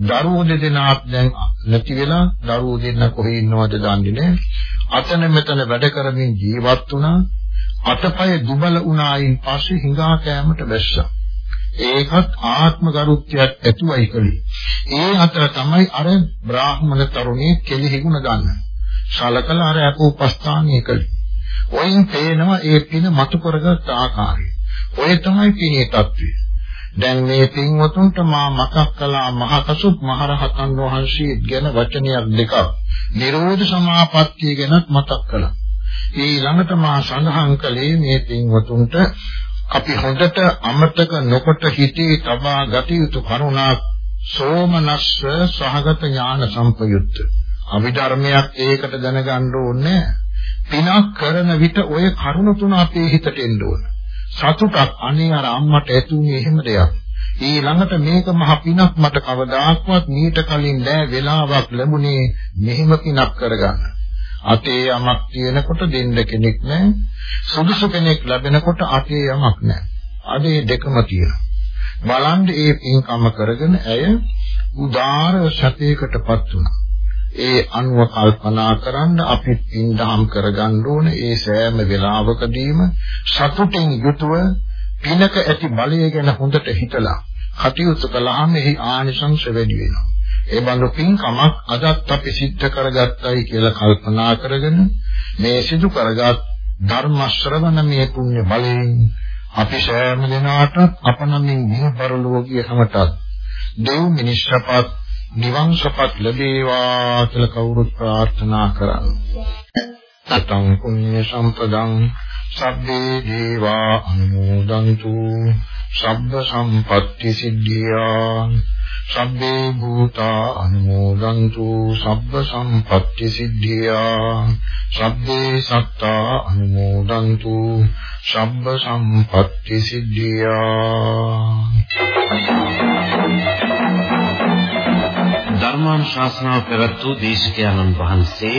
S4: දරුවෝ දෙදෙනාත් දැන් නැති වෙලා දරුවෝ දෙන්න කොහේ ඉන්නවද දන්නේ නැහැ. අතන මෙතන වැඩ කරමින් ජීවත් වුණා. අතපය දුබල වුණායින් පස්සේ හිඟා කෑමට බැස්සා. ඒකත් ආත්ම ගරුත්වයක් ඇතුවයි කලේ. ඒ අතර තමයි අර බ්‍රාහ්මණ තරුණී කෙලිහිගුණ ගන්න. ශලකල අර අපෝපස්ථානීය කලේ. ඔයින් පේනවා ඒ පින මතු කරගත් ආකාරය. ඔය තමයි පිනේ తත්වය. දැන් මේ පින්වතුන්ට මා මතක් කළා මහකසුත් මහරහතන් වහන්සේ ගැන වචනයක් දෙකක්. නිරෝධ සමාපත්තිය ගැනත් මතක් කළා. ඊළඟට මා සඳහන් කළේ මේ පින්වතුන්ට අපි හොඳට අමතක නොකොට හිතේ තබා ගත යුතු කරුණා සෝමනස්ස සහගත ඥාන සම්පයුක්ත. අභිධර්මයක් ඒකට දැනගන්න ඕනේ. පිනක් කරන විට ඔය කරුණ තුන අපේ හිතට එන්න ඕනේ. සතුටක් අනේ අර අම්මට ඇතුනේ එහෙම දෙයක්. ඊළඟට මේක මහ පිනක් මට කවදාක්වත් මීට කලින් නෑ වෙලාවක් ලැබුණේ මෙහෙම පිනක් කරගන්න. අතේ යමක් තියෙනකොට දෙන්න කෙනෙක් නෑ. සුදුසු කෙනෙක් ලැබෙනකොට අතේ යමක් නෑ. අදේ දෙකම තියෙනවා. බලන්න ඒ පින්කම කරගෙන ඇය උදාර සතේකටපත් වුණා. ඒ අනුව කල්පනා කරන්න අපි පින්දහම් කරගන්න ඕන ඒ සෑම වෙලාවකදීම සතුටින් යුතුව පිනක ඇති බලය ගැන හොඳට හිතලා කටයුතු කළාම එහි ආනිසංස වැඩි වෙනවා. ඒ බඳු පින්කමක් අදත් අපි සිද්ධ කරගත්තයි කියලා කල්පනා කරගෙන මේ සිදු කරගත් ධර්ම ශ්‍රවණමේ පුණ්‍ය බලයෙන් අපි සෑම දිනාට අපනමින් මේ පරලෝකීය සමටත් දෙව් මිනිස්සපත් නිවන් සපත් ලැබේවා කියලා කවුරුත් ප්‍රාර්ථනා කරන්නේ. තතං පුඤ්ඤ සම්පදං සබ්බේ දේවා අනුමෝදන්තු. සබ්බ සම්පත්‍ති සිද්ධියා. සබ්බේ භූතා අනුමෝදන්තු. සබ්බ සම්පත්‍ති සිද්ධියා. සබ්බේ සත්තා අනුමෝදන්තු. සබ්බ සම්පත්‍ති සිද්ධියා.
S5: ධර්මානුශාසනාව පැවැත් වූ දේශකයන්න් වහන්සේ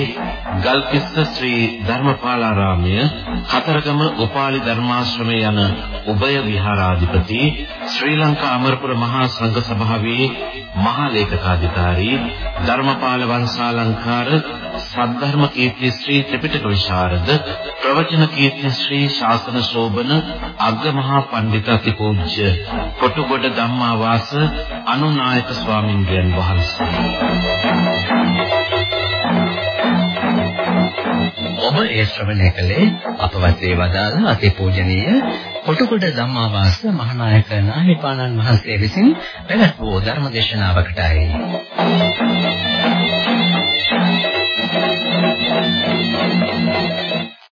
S5: ගල්කිස්ස ශ්‍රී ධර්මපාලාරාමය කතරගම උපාලි ධර්මාශ්‍රමය යන උභය විහාරාධිපති ශ්‍රී ලංකා අමරපුර මහා සංඝ සභාවේ මහා ලේකකාධිකාරී ධර්මපාල වංශාලංකාර සද්ධර්ම කීර්ති ශ්‍රී ත්‍රිපිටක විශාරද ප්‍රවචන කීර්ති ශ්‍රී ශාසන ශෝභන අග්‍රමහා පඬිත අතිපූජ්‍ය කොටුගොඩ ධම්මාවාස අනුනායක ස්වාමින්වයන් වහන්සේ.
S3: ඔබ ඒ ශ්‍රවණය කළේ අපවත් වේ වදාළ අතිපූජනීය කොටකොඩ ධම්මාවාස මහානායක නාහිපාණන් වහන්සේ විසින් පැවැත් වූ ධර්ම දේශනාවකටයි.